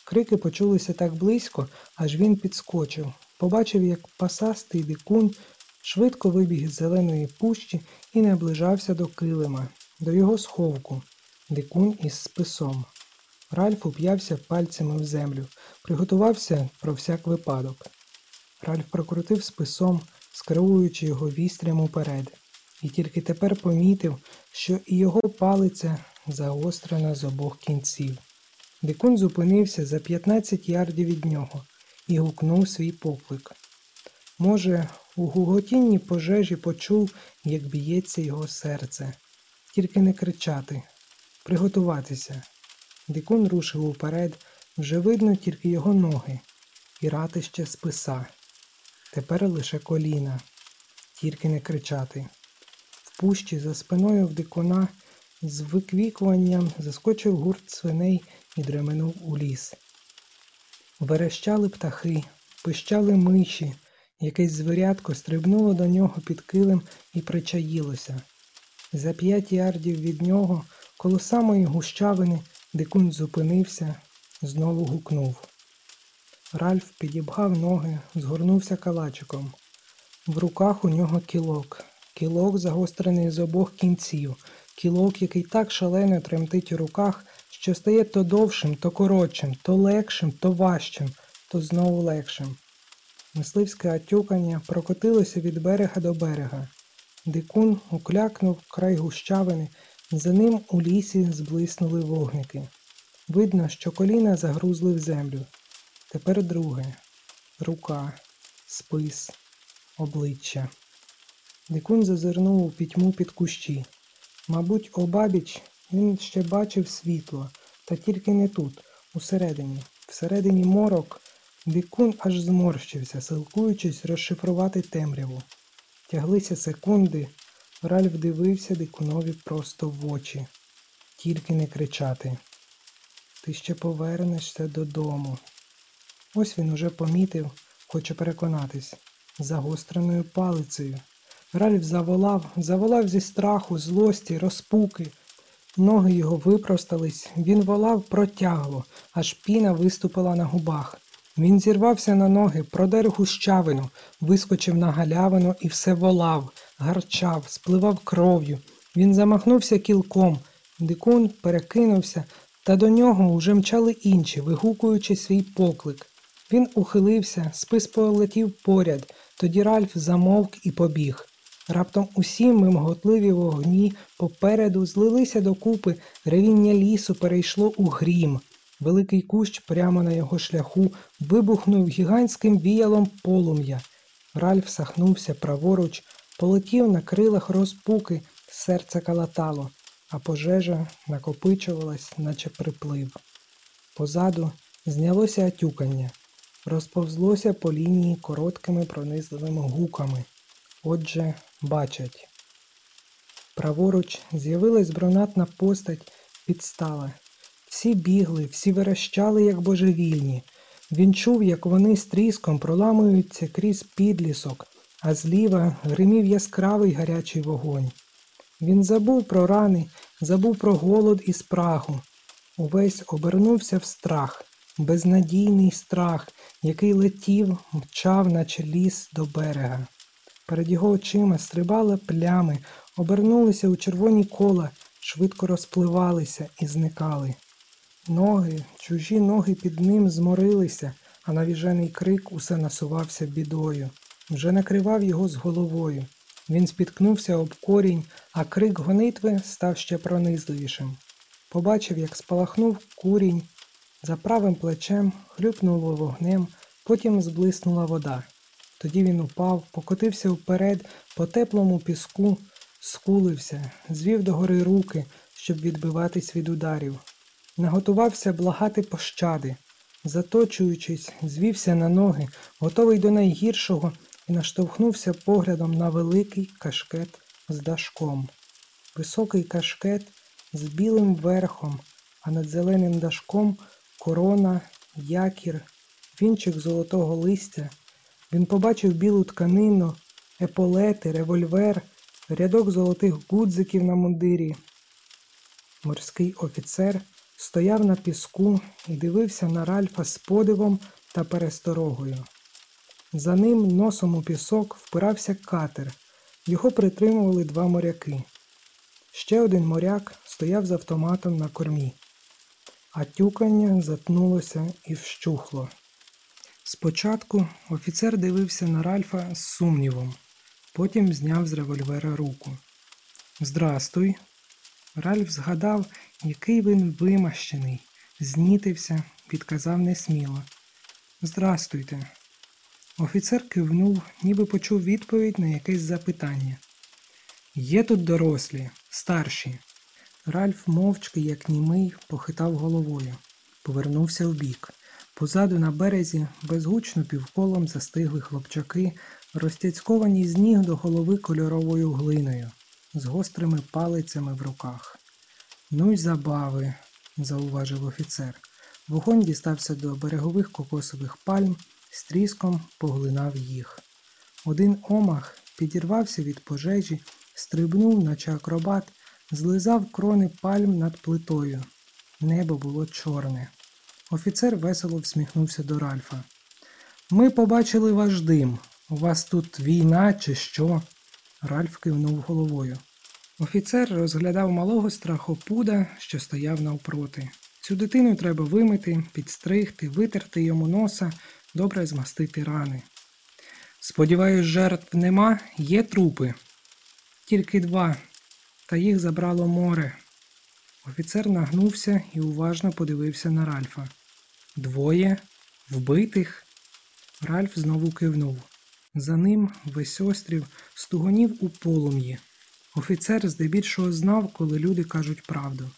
Крики почулися так близько, аж він підскочив. Побачив, як пасастий дикун швидко вибіг з зеленої пущі і наближався до килима, до його сховку, дикун із списом. Ральф уп'явся пальцями в землю, приготувався про всяк випадок. Ральф прокрутив списом, скеровуючи його вістрям уперед, і тільки тепер помітив, що і його палиця загострена з обох кінців. Дикун зупинився за 15 ярдів від нього і гукнув свій поклик. Може, у гуготінні пожежі почув, як б'ється його серце, тільки не кричати, приготуватися. Дикун рушив уперед, вже видно тільки його ноги і ратище списа. Тепер лише коліна, тільки не кричати. В пущі за спиною в дикуна з виквікуванням заскочив гурт свиней і дременув у ліс. Верещали птахи, пищали миші, якесь звірятко стрибнуло до нього під килим і причаїлося. За п'ять ярдів від нього, коло самої гущавини, дикун зупинився, знову гукнув. Ральф підібгав ноги, згорнувся калачиком. В руках у нього кілок, кілок загострений з обох кінців, кілок, який так шалено тремтить у руках, що стає то довшим, то коротшим, то легшим, то важчим, то знову легшим. Мисливське атюкання прокотилося від берега до берега. Дикун уклякнув край гущавини, за ним у лісі зблиснули вогники. Видно, що коліна загрузли в землю. Тепер друге рука, спис, обличчя. Дикун зазирнув у пітьму під кущі. Мабуть, обабіч він ще бачив світло, та тільки не тут, усередині. Всередині морок дикун аж зморщився, силкуючись розшифрувати темряву. Тяглися секунди, Ральф дивився дикунові просто в очі. Тільки не кричати. Ти ще повернешся додому. Ось він уже помітив, хоче переконатись, загостреною палицею. Ральф заволав, заволав зі страху, злості, розпуки. Ноги його випростались, він волав протягло, аж піна виступила на губах. Він зірвався на ноги, продер гущавину, вискочив на галявину і все волав, гарчав, спливав кров'ю. Він замахнувся кілком. Дикун перекинувся, та до нього уже мчали інші, вигукуючи свій поклик. Він ухилився, спис полетів поряд, тоді Ральф замовк і побіг. Раптом усі мимготливі вогні попереду злилися докупи, ревіння лісу перейшло у грім. Великий кущ прямо на його шляху вибухнув гігантським віялом полум'я. Ральф сахнувся праворуч, полетів на крилах розпуки, серце калатало, а пожежа накопичувалась, наче приплив. Позаду знялося атюкання, розповзлося по лінії короткими пронизливими гуками. Отже, бачать. Праворуч з'явилась бронатна постать, підстала. Всі бігли, всі верещали, як божевільні. Він чув, як вони з тріском проламуються крізь підлісок, а зліва гримів яскравий гарячий вогонь. Він забув про рани, забув про голод і спрагу. Увесь обернувся в страх, безнадійний страх, який летів, мчав, наче ліс до берега. Перед його очима стрибали плями, обернулися у червоні кола, швидко розпливалися і зникали. Ноги, чужі ноги під ним зморилися, а навіжений крик усе насувався бідою. Вже накривав його з головою. Він спіткнувся об корінь, а крик гонитви став ще пронизливішим. Побачив, як спалахнув курінь, за правим плечем хлюпнуло вогнем, потім зблиснула вода. Тоді він упав, покотився вперед по теплому піску, скулився, звів догори руки, щоб відбиватись від ударів. Наготувався благати пощади. Заточуючись, звівся на ноги, готовий до найгіршого, і наштовхнувся поглядом на великий кашкет з дашком. Високий кашкет з білим верхом, а над зеленим дашком корона, якір, вінчик золотого листя. Він побачив білу тканину, еполети, револьвер, рядок золотих гудзиків на мундирі. Морський офіцер стояв на піску і дивився на Ральфа з подивом та пересторогою. За ним носом у пісок впирався катер. Його притримували два моряки. Ще один моряк стояв з автоматом на кормі, а тюкання затнулося і вщухло. Спочатку офіцер дивився на Ральфа з сумнівом, потім зняв з револьвера руку. Здрастуй. Ральф згадав, який він вимащений, знітився, відказав несміло. Здрастуйте. Офіцер кивнув, ніби почув відповідь на якесь запитання. Є тут дорослі, старші. Ральф мовчки, як німий, похитав головою, повернувся вбік. Позаду на березі безгучно півколом застигли хлопчаки, розтяцьковані з ніг до голови кольоровою глиною, з гострими палицями в руках. Ну й забави, зауважив офіцер. Вогонь дістався до берегових кокосових пальм, з тріском поглинав їх. Один омах підірвався від пожежі, стрибнув, наче акробат, злизав крони пальм над плитою. Небо було чорне. Офіцер весело всміхнувся до Ральфа. Ми побачили ваш дим. У вас тут війна чи що? Ральф кивнув головою. Офіцер розглядав малого страхопуда, що стояв навпроти. Цю дитину треба вимити, підстригти, витерти йому носа, добре змастити рани. Сподіваюсь, жертв нема, є трупи. Тільки два, та їх забрало море. Офіцер нагнувся і уважно подивився на Ральфа. Двоє вбитих. Ральф знову кивнув. За ним весь острів стугонів у полум'ї. Офіцер здебільшого знав, коли люди кажуть правду.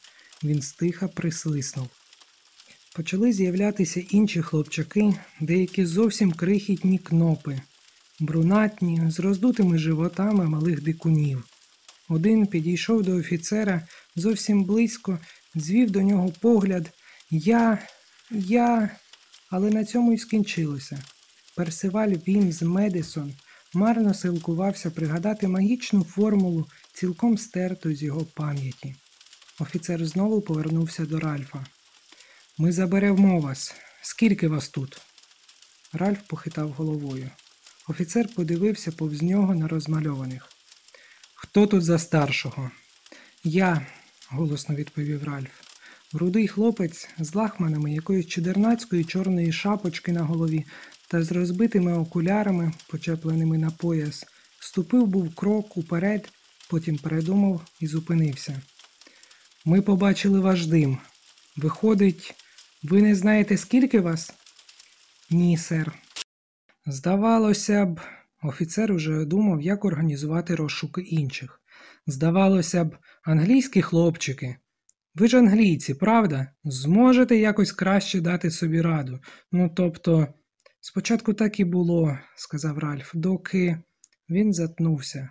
Він стиха присвиснув. Почали з'являтися інші хлопчаки, деякі зовсім крихітні кнопи, брунатні, з роздутими животами малих дикунів. Один підійшов до офіцера зовсім близько, звів до нього погляд Я, я. Але на цьому й скінчилося. Персиваль Вімс Медисон марно силкувався пригадати магічну формулу, цілком стерту з його пам'яті. Офіцер знову повернувся до Ральфа. Ми заберемо вас. Скільки вас тут? Ральф похитав головою. Офіцер подивився повз нього на розмальованих. Хто тут за старшого? Я, голосно відповів Ральф. Рудий хлопець з лахманами якоїсь чудернацької чорної шапочки на голові та з розбитими окулярами, почепленими на пояс, ступив був крок уперед, потім передумав і зупинився. Ми побачили ваш дим. Виходить, ви не знаєте, скільки вас? Ні, сер. Здавалося б, офіцер уже думав, як організувати розшуки інших. Здавалося б, англійські хлопчики. Ви ж англійці, правда? Зможете якось краще дати собі раду. Ну, тобто, спочатку так і було, сказав Ральф, доки він затнувся.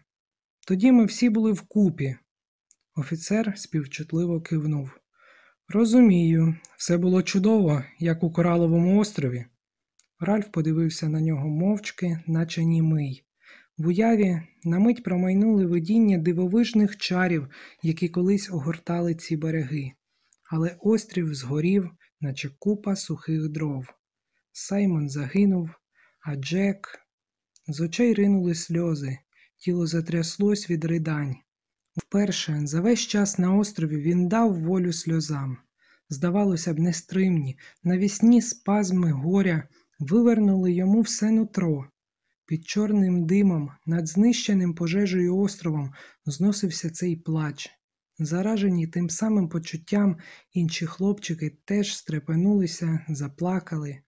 Тоді ми всі були вкупі. Офіцер співчутливо кивнув. Розумію, все було чудово, як у Кораловому острові. Ральф подивився на нього мовчки, наче німий. В уяві на мить промайнули видіння дивовижних чарів, які колись огортали ці береги, але острів згорів, наче купа сухих дров. Саймон загинув, а Джек. З очей ринули сльози, тіло затряслось від ридань. Вперше за весь час на острові він дав волю сльозам. Здавалося б, нестримні, навісні спазми горя вивернули йому все нутро. Під чорним димом, над знищеним пожежею островом, зносився цей плач. Заражені тим самим почуттям, інші хлопчики теж стрепенулися, заплакали.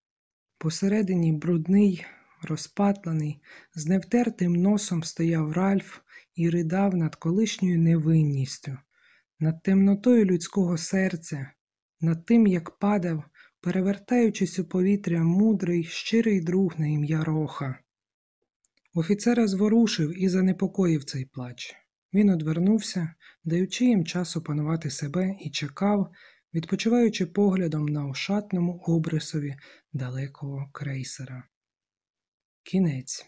Посередині брудний, розпатлений, з невтертим носом стояв Ральф і ридав над колишньою невинністю, над темнотою людського серця, над тим, як падав, перевертаючись у повітря мудрий, щирий друг на ім'я Роха. Офіцера зворушив і занепокоїв цей плач. Він одвернувся, даючи їм час опанувати себе, і чекав, відпочиваючи поглядом на ошатному обрисові далекого крейсера. Кінець